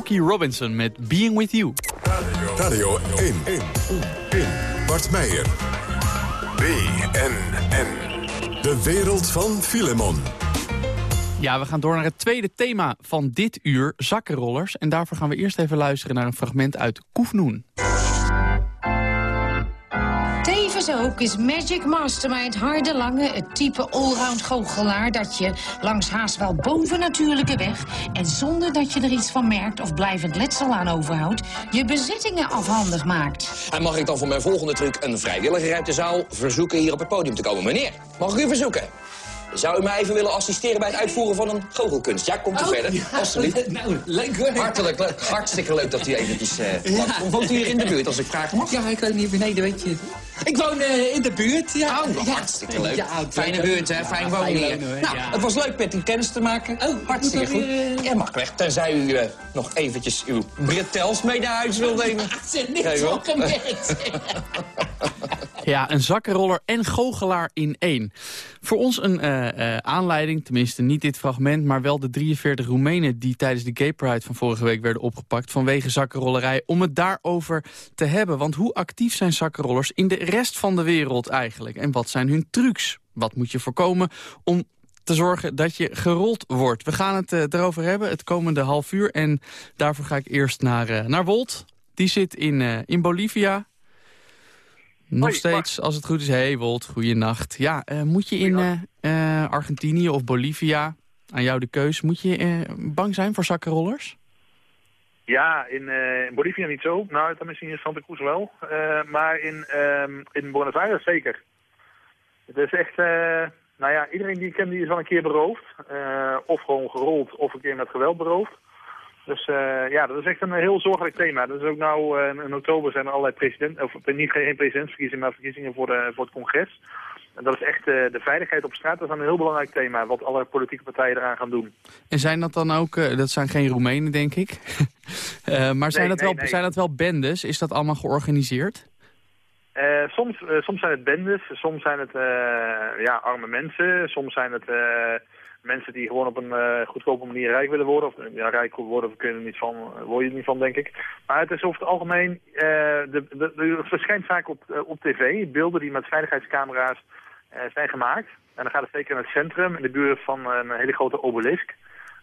Smokey Robinson met Being With You. Radio 1. 1. 1. Bart Meijer. BNN. De wereld van Filemon. Ja, we gaan door naar het tweede thema van dit uur, zakkenrollers. En daarvoor gaan we eerst even luisteren naar een fragment uit Koefnoen. Ook is Magic Mastermind Harde Lange het type allround goochelaar... dat je langs haast wel bovennatuurlijke weg... en zonder dat je er iets van merkt of blijvend letsel aan overhoudt... je bezittingen afhandig maakt. En mag ik dan voor mijn volgende truc een vrijwilliger uit de zaal verzoeken hier op het podium te komen? Meneer, mag ik u verzoeken? Zou u mij even willen assisteren bij het uitvoeren van een goochelkunst? Ja, komt u Oh, verder, ja. alsjeblieft. Nou, leuk hoor. Hartelijk leuk, hartstikke leuk dat u eventjes... eh Ja. Woont u hier in de buurt, als ik vragen mag? Ja, ik woon hier beneden, weet je. Ik woon eh, in de buurt, ja. Oh, ja. hartstikke leuk. Fijne buurt, hè? Fijn wonen hier. Nou, ja. het was leuk met u kennis te maken. Oh, hartstikke goed. dan weer, eh, Ja, mag weg. Tenzij u nog eventjes uw bretels mee naar huis wil nemen. Zeg, niks Kijk wel. opgemerkt. Ja, een zakkenroller en goochelaar in één. Voor ons een eh, eh, aanleiding, tenminste niet dit fragment... maar wel de 43 Roemenen die tijdens de Gay Pride van vorige week werden opgepakt... vanwege zakkenrollerij, om het daarover te hebben. Want hoe actief zijn zakkenrollers in de rest van de wereld eigenlijk? En wat zijn hun trucs? Wat moet je voorkomen om te zorgen dat je gerold wordt? We gaan het eh, erover hebben het komende half uur. En daarvoor ga ik eerst naar, eh, naar Wolt. Die zit in, eh, in Bolivia. Nog Hoi, steeds, als het goed is. Hey Wolt, goeienacht. Ja, eh, moet je in eh, eh, Argentinië of Bolivia, aan jou de keus, moet je bang zijn voor zakkenrollers? Ja, in, in Bolivia niet zo. Nou, dan misschien in Santa Cruz wel. Maar in, ehm, in Buenos Aires zeker. Het is echt, nou ja, iedereen die ik ken die is wel een keer beroofd. Of gewoon gerold of een keer met geweld beroofd. Dus eh, ja, dat is echt een heel zorgelijk thema. Dus ook nou eh, in oktober zijn er allerlei president, of niet geen presidentsverkiezingen, maar verkiezingen voor, de, voor het congres. En dat is echt eh, de veiligheid op straat. Dat is een heel belangrijk thema, wat alle politieke partijen eraan gaan doen. En zijn dat dan ook, eh, dat zijn geen Roemenen denk ik, Eh, maar zijn, Nee, dat wel, nee, nee. zijn dat wel bendes? Is dat allemaal georganiseerd? Eh, soms, eh, soms zijn het bendes, soms zijn het eh, ja, arme mensen, soms zijn het eh, mensen die gewoon op een eh, goedkope manier rijk willen worden. Of, ja, rijk worden kun je er niet van, eh, word je er niet van, denk ik. Maar het is over het algemeen, eh, de, de, het verschijnt vaak op, op tv, beelden die met veiligheidscamera's zijn gemaakt. En dan gaat het zeker in het centrum, in de buurt van een hele grote obelisk.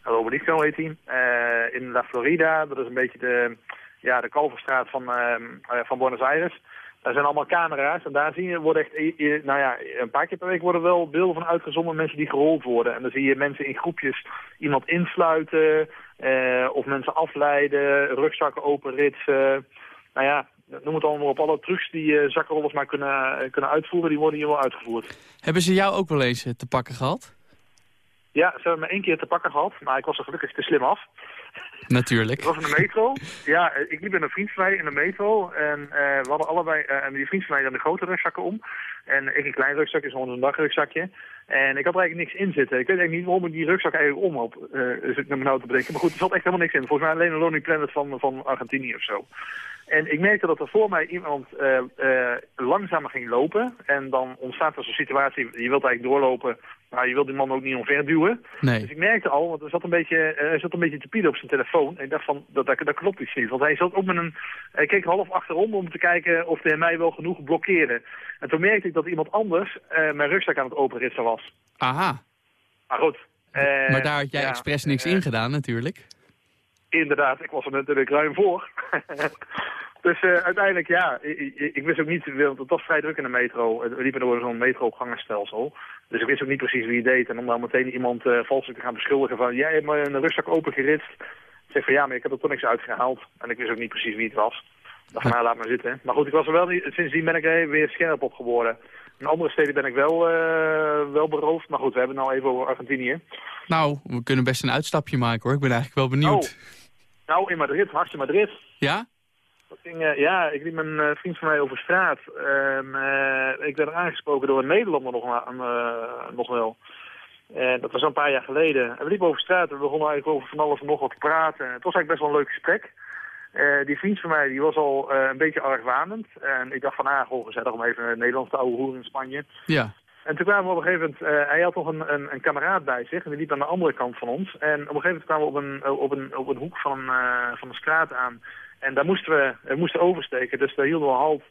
El Obelisco heet die. In La Florida, dat is een beetje de, ja, de Kalverstraat van, ehm, eh, van Buenos Aires. Daar zijn allemaal camera's en daar zie je, worden echt, nou ja, een paar keer per week worden wel beelden van uitgezonden mensen die gerold worden. En dan zie je mensen in groepjes iemand insluiten, eh, of mensen afleiden, rugzakken openritsen. Nou ja, noem het allemaal op. Alle trucs die eh, zakkenrollers maar kunnen, kunnen uitvoeren, die worden hier wel uitgevoerd. Hebben ze jou ook wel eens eh, te pakken gehad? Ja, ze hebben me één keer te pakken gehad, maar ik was er gelukkig te slim af. Natuurlijk. Ik was in de metro. Ja, ik liep met een vriend van mij in de metro. En eh, we hadden allebei, eh, en die vriend van mij had de grote rugzakken om. En ik een klein rugzakje, gewoon een dagrugzakje. En ik had er eigenlijk niks in zitten. Ik weet eigenlijk niet waarom ik die rugzak eigenlijk om had. eh zit me nou te bedenken. Maar goed, er zat echt helemaal niks in. Volgens mij alleen een Lonely Planet van, van Argentinië of zo. En ik merkte dat er voor mij iemand langzamer ging lopen. En dan ontstaat er zo'n situatie, je wilt eigenlijk doorlopen, maar je wilt die man ook niet omverduwen. Nee. Dus ik merkte al, want er zat een beetje, hij zat een beetje te pielen op zijn telefoon. En ik dacht van, dat, dat, dat klopt iets niet. Want hij zat ook met een, hij keek half achterom om te kijken of hij mij wel genoeg blokkeerde. En toen merkte ik dat iemand anders eh, mijn rugzak aan het openritsen was. Aha, Maar goed. eh, maar daar had jij ja, expres niks in gedaan natuurlijk. Inderdaad, ik was er natuurlijk ruim voor. dus uiteindelijk, ja, ik, ik- ik wist ook niet, want het was vrij druk in de metro. We liepen door zo'n metro-gangenstelsel. Dus ik wist ook niet precies wie het deed. En om dan meteen iemand eh valselijk te gaan beschuldigen van, jij hebt me een rugzak opengeritst. Ik zeg van, ja, maar ik heb er toch niks uitgehaald. En ik wist ook niet precies wie het was. Ik dacht nou, laat maar zitten. Maar goed, ik was er wel niet, sindsdien ben ik er weer scherp op geworden. In andere steden ben ik wel, eh, wel beroofd. Maar goed, we hebben het nou even over Argentinië. Nou, we kunnen best een uitstapje maken hoor. Ik ben eigenlijk wel benieuwd. Oh. Nou, in Madrid, hartje Madrid. Ja? Dat ging, eh, ja, ik liep met een eh, vriend van mij over straat. Ehm, eh, ik werd aangesproken door een Nederlander nog, nog wel. Eh, dat was al een paar jaar geleden. En we liepen over straat en we begonnen eigenlijk over van alles en nog wat te praten. Het was eigenlijk best wel een leuk gesprek. Die vriend van mij die was al een beetje argwanend. En ik dacht van, ah, goh, gezellig om even Nederlands te ouwe hoeren in Spanje. Ja. En toen kwamen we op een gegeven moment, hij had nog een, een, een kameraad bij zich en die liep aan de andere kant van ons. En op een gegeven moment kwamen we op een, op een, op een hoek van, van de straat aan. En daar moesten we, we moesten oversteken, dus daar hielden we halt.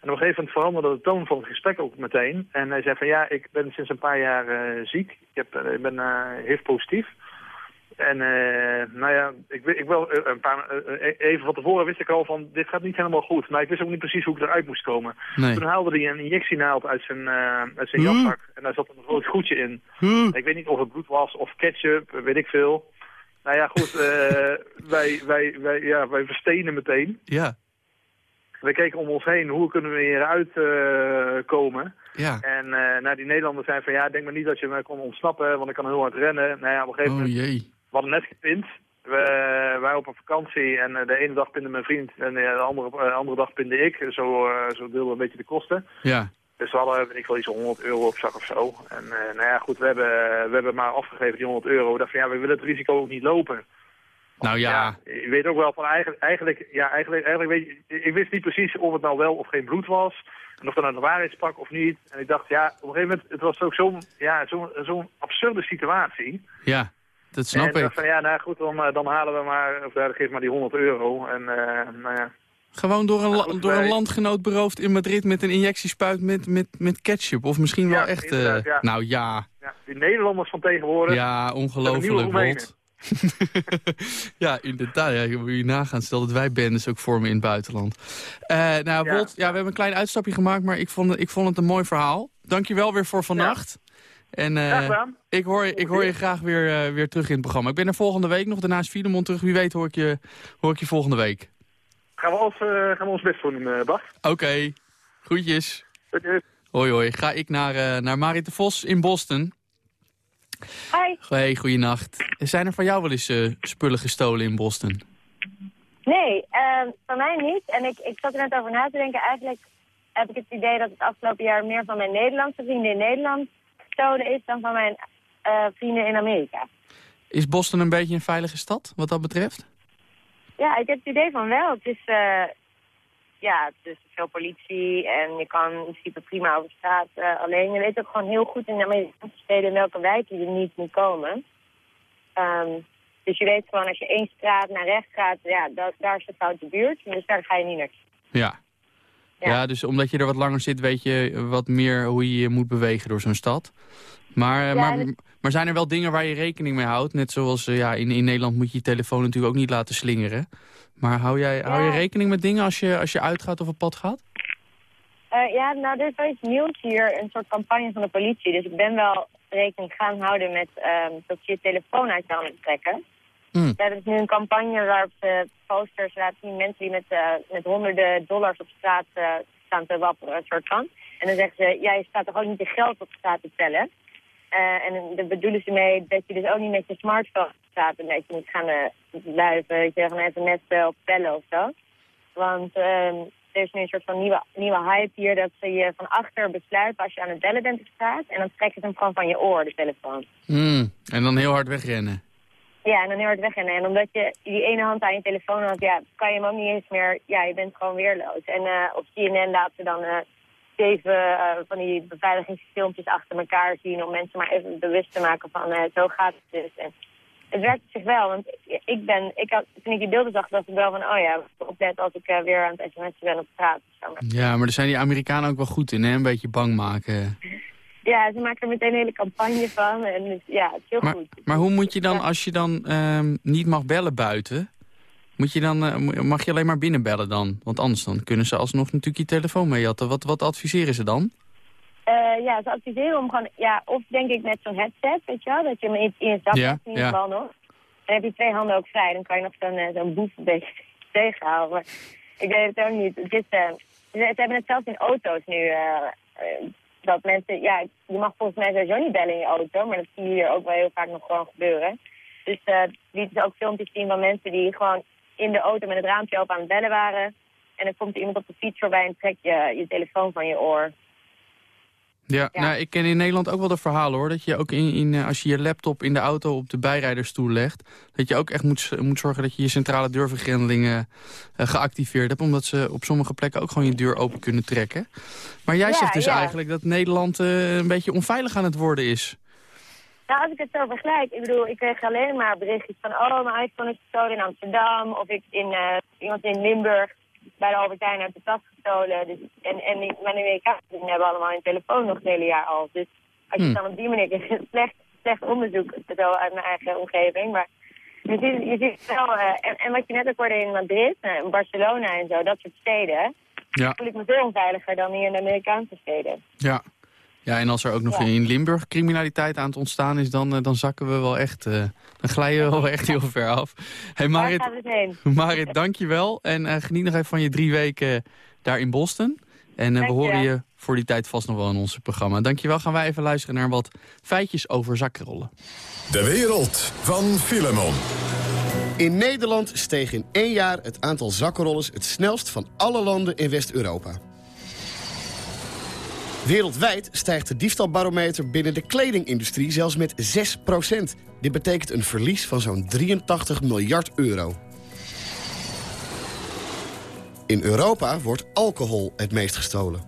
En op een gegeven moment veranderde de toon van het gesprek ook meteen. En hij zei van ja, ik ben sinds een paar jaar eh, ziek. Ik, heb, eh, ik ben uh, HIV-positief. En eh, nou ja, ik, ik wel eh, een paar, eh, eh, even van tevoren wist ik al van dit gaat niet helemaal goed. Maar ik wist ook niet precies hoe ik eruit moest komen. Nee. Toen haalde hij een injectienaald uit zijn, eh, uit zijn jaszak. En daar zat een groot goedje in. Ik weet niet of het bloed was of ketchup, weet ik veel. Nou ja, goed, eh, wij, wij, wij, ja, wij verstenen meteen. Ja. We keken om ons heen, hoe kunnen we hieruit komen? Ja. En eh nou, die Nederlanders zijn van, ja, denk maar niet dat je me kon ontsnappen, want ik kan heel hard rennen. Nou ja, op een gegeven Oh moment, jee. we hadden net gepind. We eh, waren op een vakantie en de ene dag pinde mijn vriend en de andere, andere dag pinde ik. Zo, zo deelden we een beetje de kosten. Ja. Dus we hadden, weet ik wel, iets van 100 euro op zak of zo. En eh, nou ja, goed, we hebben, we hebben maar afgegeven die 100 euro. We dachten van, ja, we willen het risico ook niet lopen. Nou ja. Je weet ook wel van eigenlijk, eigenlijk, ja, eigenlijk, eigenlijk weet je, ik wist niet precies of het nou wel of geen bloed was. En of er nou de waarheid sprak of niet. En ik dacht, ja, op een gegeven moment, het was ook zo'n ja, zo'n zo'n absurde situatie. Ja, dat snap en ik ik. dacht van, ja, nou goed, dan, eh, dan halen we maar, of ja, geef maar die 100 euro. En eh, nou ja, Gewoon door een, door een landgenoot beroofd in Madrid met een injectiespuit met, met, met ketchup. Of misschien wel echt... eh, ja. Nou ja. ja, die Nederlanders van tegenwoordig. Ja, de ongelooflijk, ja, inderdaad. Ja, je moet je nagaan. Stel dat wij bendes ook vormen in het buitenland. Eh nou. Wolt, ja, we hebben een klein uitstapje gemaakt, maar ik vond, het- ik vond het een mooi verhaal. Dankjewel weer voor vannacht. En Graag gedaan. ik, hoor, je- ik hoor je graag weer, weer terug in het programma. Ik ben er volgende week nog, daarna is Filemon terug. Wie weet hoor ik je, hoor ik je volgende week. Gaan we, ons, eh, gaan we ons best voor doen, eh Bart. Oké, groetjes. Oké. Hoi hoi, ga ik naar, eh naar Marit de Vos in Boston. Hi. Hey, goeienacht. Zijn er van jou wel eens eh, spullen gestolen in Boston? Nee, ehm van mij niet. En ik, ik zat er net over na te denken. Eigenlijk heb ik het idee dat het afgelopen jaar meer van mijn Nederlandse vrienden in Nederland gestolen is dan van mijn eh, vrienden in Amerika. Is Boston een beetje een veilige stad, wat dat betreft? Ja, ik heb het idee van wel. Het is, eh, ja, het is veel politie en je kan in principe prima over straat eh, alleen. Je weet ook gewoon heel goed in de Amerikaanse steden in welke wijken je niet moet komen. Ehm, dus je weet gewoon als je één straat naar rechts gaat, ja, dat, daar is de foute buurt. Dus daar ga je niet naartoe. Ja. ja. dus omdat je er wat langer zit, weet je wat meer hoe je je moet bewegen door zo'n stad. Maar, eh, Ja, maar, het- maar zijn er wel dingen waar je rekening mee houdt? Net zoals eh, ja, in, in Nederland moet je je telefoon natuurlijk ook niet laten slingeren. Maar hou, jij, hou je rekening met dingen als je, als je uitgaat of op pad gaat? Eh, ja, nou, er is wel iets nieuws hier, een soort campagne van de politie. Dus ik ben wel rekening gaan houden met ehm, dat je je telefoon uit kan trekken. Hmm. We hebben dus nu een campagne waarop ze posters laten zien, mensen die met, eh, met honderden dollars op straat staan te wapperen, een soort van. En dan zeggen ze, ja, je staat toch ook niet je geld op straat te tellen? Eh, en daar bedoelen ze mee dat je dus ook niet met je smartphone op straat een beetje moet gaan uh, luiven, dat je van even net eh, op tellen of zo. Want ehm, er is nu een soort van nieuwe, nieuwe hype hier dat ze je van achter besluiten als je aan het bellen bent op straat. En dan trekken ze hem gewoon van je oor, de telefoon. Hmm. En dan heel hard wegrennen. Ja, en dan heel hard wegrennen. En omdat je die ene hand aan je telefoon had, ja, kan je hem ook niet eens meer... Ja, je bent gewoon weerloos. En eh, op CNN laten ze dan zeven eh, van die beveiligingsfilmpjes achter elkaar zien... om mensen maar even bewust te maken van eh, zo gaat het dus. En het werkt zich wel, want ik ben... Ik had, toen ik die beelden zag, dacht ik wel van... oh ja, oplet als ik eh, weer aan het sms'en ben op straat. Ja, maar daar zijn die Amerikanen ook wel goed in, hè? Een beetje bang maken. Ja, ze maken er meteen een hele campagne van. En dus, ja, het is heel Maar, goed. maar hoe moet je dan, als je dan ehm, niet mag bellen buiten... Moet je dan, eh, mag je alleen maar binnen bellen dan? Want anders dan kunnen ze alsnog natuurlijk je telefoon meejatten. Wat, wat adviseren ze dan? Eh, ja, ze adviseren om gewoon, ja, of denk ik met zo'n headset, weet je wel, dat je hem in, in je zak Ja, in ieder geval nog. Dan heb je twee handen ook vrij, dan kan je nog zo'n eh, zo'n boef een beetje tegenhouden. Maar ik weet het ook niet. Het is, ze, hebben het zelfs in auto's nu, dat mensen, ja, je mag volgens mij sowieso niet bellen in je auto, maar dat zie je hier ook wel heel vaak nog gewoon gebeuren. Dus lieten ze ook filmpjes zien van mensen die gewoon in de auto met het raampje open aan het bellen waren. En dan komt iemand op de fiets voorbij en trekt je je telefoon van je oor. Ja, Nou, ik ken in Nederland ook wel de verhalen hoor. Dat je ook in, in, eh, als je je laptop in de auto op de bijrijdersstoel legt... dat je ook echt moet, moet zorgen dat je je centrale deurvergrendelingen eh, geactiveerd hebt. Omdat ze op sommige plekken ook gewoon je deur open kunnen trekken. Maar jij Ja, zegt dus ja. eigenlijk dat Nederland eh, een beetje onveilig aan het worden is. Nou, als ik het zo vergelijk, ik bedoel, ik kreeg alleen maar berichtjes van, oh, mijn iPhone is gestolen in Amsterdam. Of ik in, eh, iemand in Limburg bij de Albert Heijn uit de tas gestolen. Dus, en, en mijn Amerikaanse vrienden hebben allemaal hun telefoon nog het hele jaar al. Dus als je Hmm. dan op die manier, slecht, slecht onderzoek zo uit mijn eigen omgeving. Maar je ziet, je ziet wel, eh, en, en wat je net ook hoorde in Madrid, eh, in Barcelona en zo, dat soort steden, Ja. voel ik me veel onveiliger dan hier in de Amerikaanse steden. Ja. Ja, en als er ook nog Ja. in Limburg criminaliteit aan het ontstaan is... dan, eh, dan zakken we wel echt, eh, dan glijden we wel echt heel ver af. Hey, Waar Marit, gaat het heen? Marit, dankjewel. En eh, geniet nog even van je drie weken daar in Boston. En we horen je voor die tijd vast nog wel in ons programma. Dankjewel. Gaan wij even luisteren naar wat feitjes over zakkenrollen. De wereld van Filemon. In Nederland steeg in één jaar het aantal zakkenrollers het snelst van alle landen in West-Europa. Wereldwijd stijgt de diefstalbarometer binnen de kledingindustrie zelfs met 6% Dit betekent een verlies van zo'n 83 miljard euro. In Europa wordt alcohol het meest gestolen.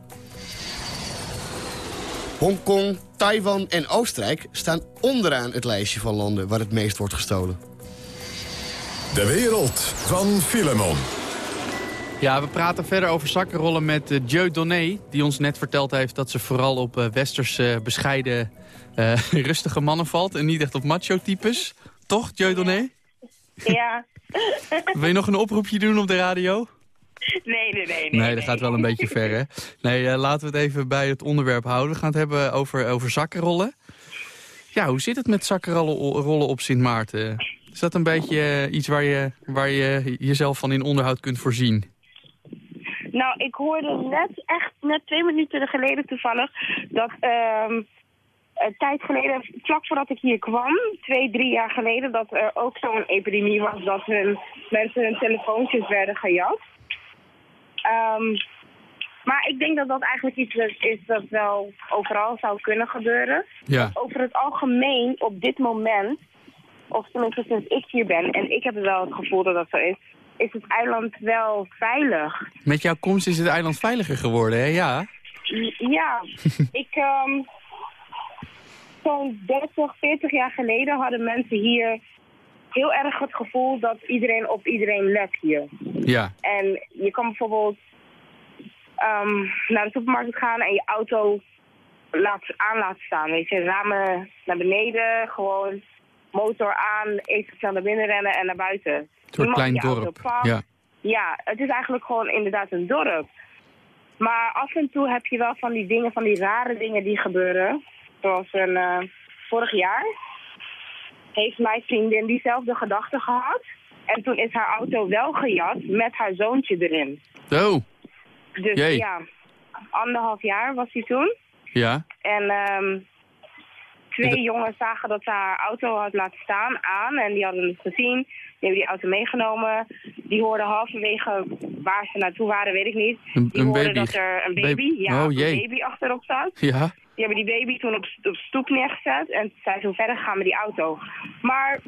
Hongkong, Taiwan en Oostenrijk staan onderaan het lijstje van landen waar het meest wordt gestolen. De wereld van Filemon. Ja, we praten verder over zakkenrollen met uh, Joe Donné... die ons net verteld heeft dat ze vooral op uh, westerse, bescheiden, uh, rustige mannen valt... en niet echt op macho-types. Toch, Joe Donné? Ja. Wil je nog een oproepje doen op de radio? Nee, nee, nee. Nee, nee dat gaat wel een beetje ver, hè? Nee, uh, laten we het even bij het onderwerp houden. We gaan het hebben over, over zakkenrollen. Ja, hoe zit het met zakkenrollen op Sint Maarten? Is dat een beetje uh, iets waar je, waar je jezelf van in onderhoud kunt voorzien? Nou, ik hoorde net, echt net twee minuten geleden toevallig, dat um, een tijd geleden, vlak voordat ik hier kwam, twee, drie jaar geleden, dat er ook zo'n epidemie was dat hun, mensen hun telefoontjes werden gejat. Um, maar ik denk dat dat eigenlijk iets is dat wel overal zou kunnen gebeuren. Ja. Over het algemeen, op dit moment, of tenminste sinds ik hier ben, en ik heb wel het gevoel dat dat zo is, is het eiland wel veilig. Met jouw komst is het eiland veiliger geworden, hè? Ja. Ja, ik... Um, Zo'n 30, 40 jaar geleden hadden mensen hier heel erg het gevoel dat iedereen op iedereen let hier. Ja. En je kan bijvoorbeeld um, naar de supermarkt gaan en je auto laat, aan laten staan. Weet je, ramen naar beneden, gewoon motor aan, even snel naar binnen rennen en naar buiten. Een soort klein dorp. Ja. ja, het is eigenlijk gewoon inderdaad een dorp. Maar af en toe heb je wel van die dingen, van die rare dingen die gebeuren. Zoals een, uh, vorig jaar heeft mijn vriendin diezelfde gedachte gehad. En toen is haar auto wel gejat met haar zoontje erin. Oh. Dus Jee. ja, anderhalf jaar was hij toen. Ja. En um, twee jongens zagen dat ze haar auto had laten staan aan. En die hadden het gezien. Die hebben die auto meegenomen. Die hoorden halverwege waar ze naartoe waren, weet ik niet. Een, die een hoorden baby. dat er een baby, baby. ja, oh, jee. een baby achterop staat. Ja. Die hebben die baby toen op, op stoep neergezet en zijn zo verder gegaan met die auto. Maar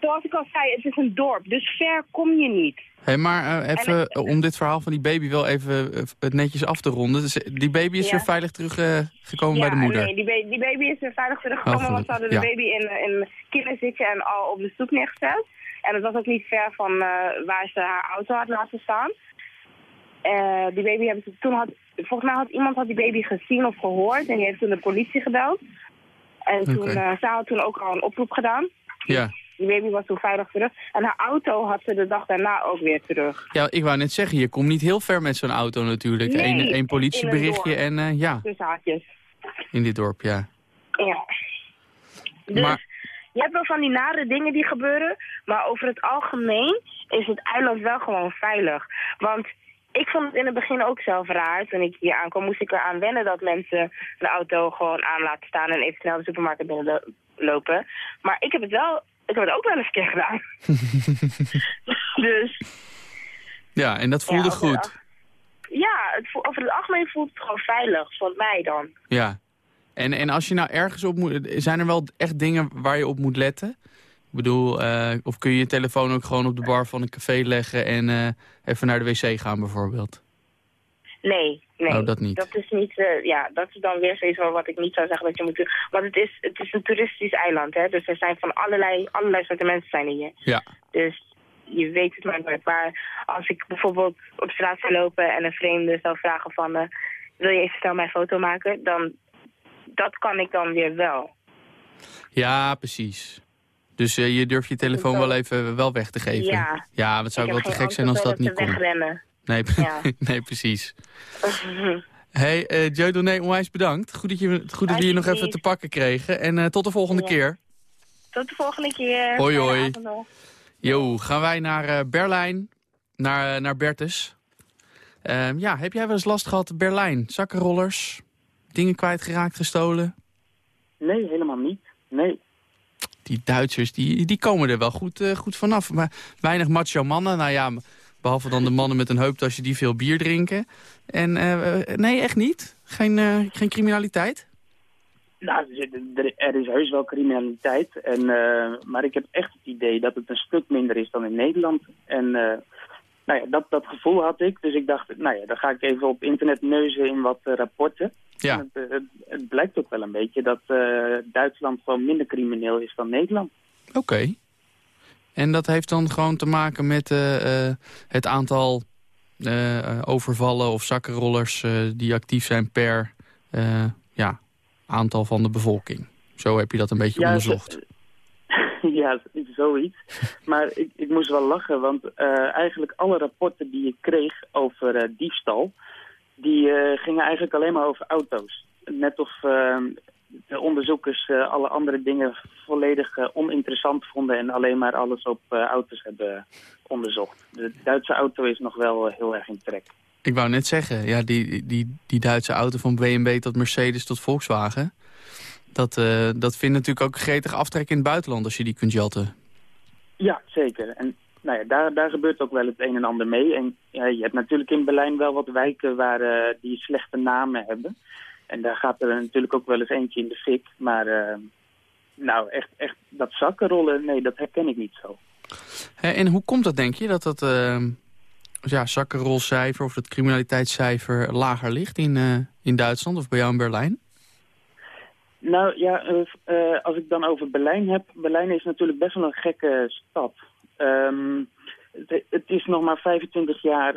zoals ik al zei, het is een dorp, dus ver kom je niet. Hey, maar uh, even en, om dit verhaal van die baby wel even uh, het netjes af te ronden. Dus die baby is ja. weer veilig teruggekomen ja, bij de moeder? nee, die, ba die, baby is weer veilig teruggekomen, oh, want ze hadden de baby in een kinderzitje en al op de stoep neergezet. En het was ook niet ver van waar ze haar auto had laten staan. Die baby hebben ze toen had, volgens mij had iemand had die baby gezien of gehoord en die heeft toen de politie gebeld. En toen, okay. ze had toen ook al een oproep gedaan. Ja. Die baby was toen veilig terug. En haar auto had ze de dag daarna ook weer terug. Ja, ik wou net zeggen, je komt niet heel ver met zo'n auto natuurlijk. Nee, Eén een politieberichtje en uh, ja. Dus haatjes. In dit dorp, ja. Ja. Dus, maar... je hebt wel van die nare dingen die gebeuren. Maar over het algemeen is het eiland wel gewoon veilig. Want ik vond het in het begin ook zelf raar. Toen ik hier aankwam, moest ik eraan wennen dat mensen de auto gewoon aan laten staan en even snel de supermarkt binnen lopen. Maar ik heb het wel, ik heb het ook wel eens een keer gedaan. dus. Ja, en dat voelde ja, goed. ja, het, over het algemeen voelt het gewoon veilig, voor mij dan. Ja. En, en als je nou ergens op moet... Zijn er wel echt dingen waar je op moet letten? Ik bedoel, eh, of kun je je telefoon ook gewoon op de bar van een café leggen... en eh, even naar de wc gaan bijvoorbeeld? Nee, nee. Oh, dat niet. Dat is niet, eh, ja, dat is dan weer zoiets wat ik niet zou zeggen dat je moet doen. Want het is, het is een toeristisch eiland, hè. Dus er zijn van allerlei, allerlei soorten mensen zijn hier. Ja. Dus je weet het maar nooit. Maar als ik bijvoorbeeld op straat zou lopen en een vreemde zou vragen van... eh, wil je even snel mijn foto maken? Dan, dat kan ik dan weer wel. Ja, precies. Dus eh, je durft je telefoon wel even wel weg te geven? Ja. Ja, dat zou Ik wel te gek zijn als dat niet kon. wegrennen. Nee, Ja. nee precies. hey, eh Joe Doné, onwijs bedankt. Goed dat, je, goed dat we je nog even te pakken kregen. En eh, tot de volgende Ja. keer. Tot de volgende keer. Hoi, hoi. Jo, gaan wij naar eh, Berlijn, naar, naar Bertus. Ehm, ja, heb jij wel eens last gehad Berlijn? Zakkenrollers, dingen kwijtgeraakt, gestolen? Nee, helemaal niet. Nee. Die Duitsers, die, die komen er wel goed, eh, goed vanaf. Maar weinig macho mannen, nou ja, behalve dan de mannen met een heuptasje die veel bier drinken. En eh, eh, nee, echt niet? Geen, eh, geen criminaliteit? Nou, er- is heus wel criminaliteit. En, maar ik heb echt het idee dat het een stuk minder is dan in Nederland. En nou ja, dat, dat gevoel had ik. Dus ik dacht, nou ja, dan ga ik even op internet neuzen in wat rapporten. Ja. Het, het, het blijkt ook wel een beetje dat Duitsland gewoon minder crimineel is dan Nederland. Oké. En dat heeft dan gewoon te maken met eh, eh, het aantal eh, overvallen of zakkenrollers die actief zijn per ja, aantal van de bevolking. Zo heb je dat een beetje Ja, onderzocht. ja, zoiets. Maar ik, ik moest wel lachen, want eigenlijk alle rapporten die ik kreeg over diefstal... die gingen eigenlijk alleen maar over auto's. Net of de onderzoekers eh, alle andere dingen volledig eh, oninteressant vonden... en alleen maar alles op eh, auto's hebben onderzocht. De Duitse auto is nog wel heel erg in trek. Ik wou net zeggen, ja, die, die, die Duitse auto van BMW tot Mercedes tot Volkswagen... Dat, dat vindt natuurlijk ook gretig aftrek in het buitenland als je die kunt jatten. Ja, zeker. En nou ja, daar, daar gebeurt ook wel het een en ander mee. En ja, je hebt natuurlijk in Berlijn wel wat wijken waar die slechte namen hebben. En daar gaat er natuurlijk ook wel eens eentje in de fik. Maar eh, nou, echt, echt dat zakkenrollen, nee, dat herken ik niet zo. En hoe komt dat, denk je, dat dat eh, ja, zakkenrolcijfer of dat criminaliteitscijfer lager ligt in, eh, in Duitsland of bij jou in Berlijn? Nou ja, eh, eh, als ik dan over Berlijn heb. Berlijn is natuurlijk best wel een gekke stad. Ehm, het, het is nog maar 25 jaar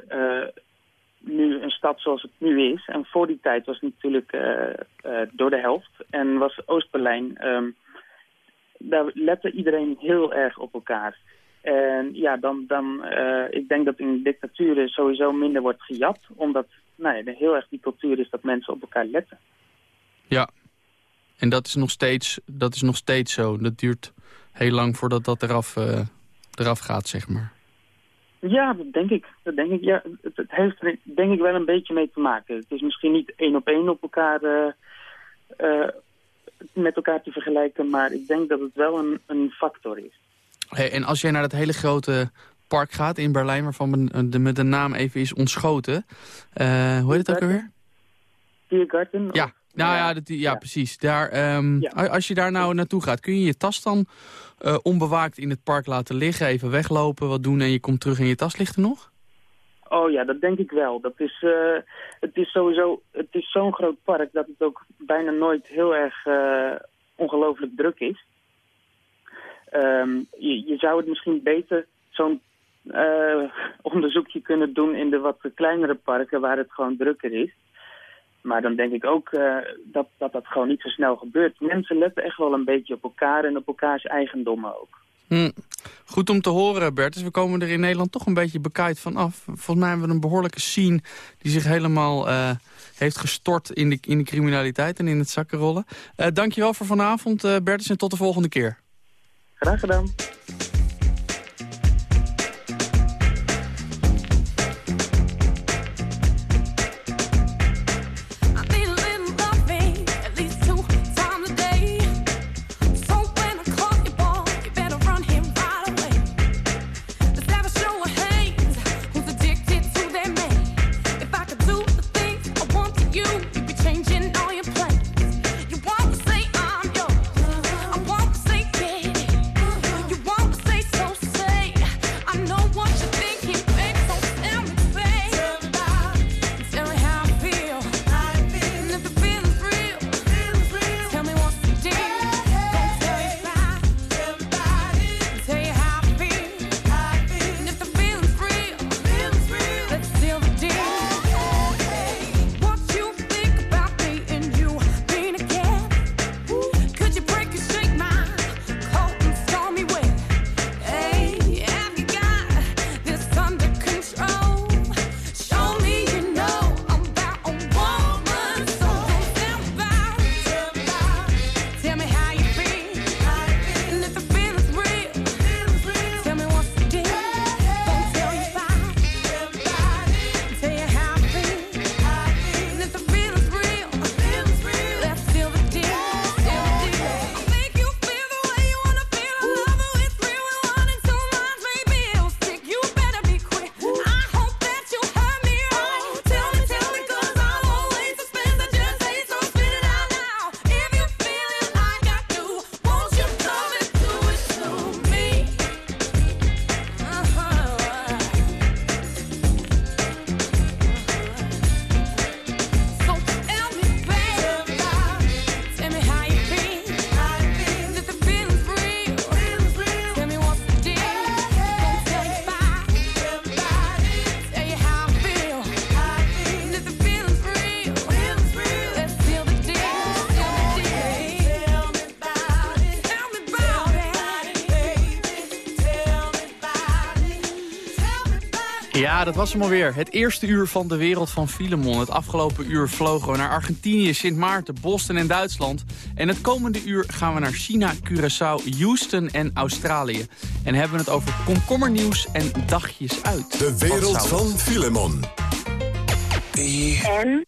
nu een stad zoals het nu is. En voor die tijd was het natuurlijk eh, eh, door de helft. En was Oost-Berlijn... ehm, daar lette iedereen heel erg op elkaar. En ja, dan, dan eh, ik denk dat in dictaturen sowieso minder wordt gejat. Omdat nou ja, er heel erg die cultuur is dat mensen op elkaar letten. Ja. En dat is nog steeds, dat is nog steeds zo. Dat duurt heel lang voordat dat eraf, eh, eraf gaat, zeg maar. Ja, dat denk ik. Dat denk ik. Ja, het, het heeft er denk ik wel een beetje mee te maken. Het is misschien niet één op één op elkaar eh, eh, met elkaar te vergelijken, maar ik denk dat het wel een, een factor is. Hey, en als jij naar dat hele grote park gaat in Berlijn... waarvan men- de, met de naam even is ontschoten. eh, hoe heet het ook alweer? Tiergarten? Ja, nou ja, dat, ja, precies. Daar, ehm, Als je daar nou naartoe gaat, kun je je tas dan eh, onbewaakt in het park laten liggen... even weglopen, wat doen en je komt terug en je tas ligt er nog? Oh ja, dat denk ik wel. Dat is, eh, het is sowieso, het is zo'n groot park dat het ook bijna nooit heel erg eh, ongelooflijk druk is. Ehm, je, je zou het misschien beter zo'n onderzoekje kunnen doen in de wat kleinere parken waar het gewoon drukker is. Maar dan denk ik ook eh, dat, dat dat gewoon niet zo snel gebeurt. Mensen letten echt wel een beetje op elkaar en op elkaars eigendommen ook. Hm. Goed om te horen, Bert. Dus we komen er in Nederland toch een beetje bekaaid van af. Volgens mij hebben we een behoorlijke scene die zich helemaal eh, heeft gestort in de, in de criminaliteit en in het zakkenrollen. Uh, dankjewel voor vanavond, Bertus, en tot de volgende keer. Graag gedaan. Ja, dat was hem alweer. Het eerste uur van de wereld van Filemon. Het afgelopen uur vlogen we naar Argentinië, Sint Maarten, Boston en Duitsland. En het komende uur gaan we naar China, Curaçao, Houston en Australië. En hebben we het over komkommernieuws en dagjes uit. De wereld van Filemon. En?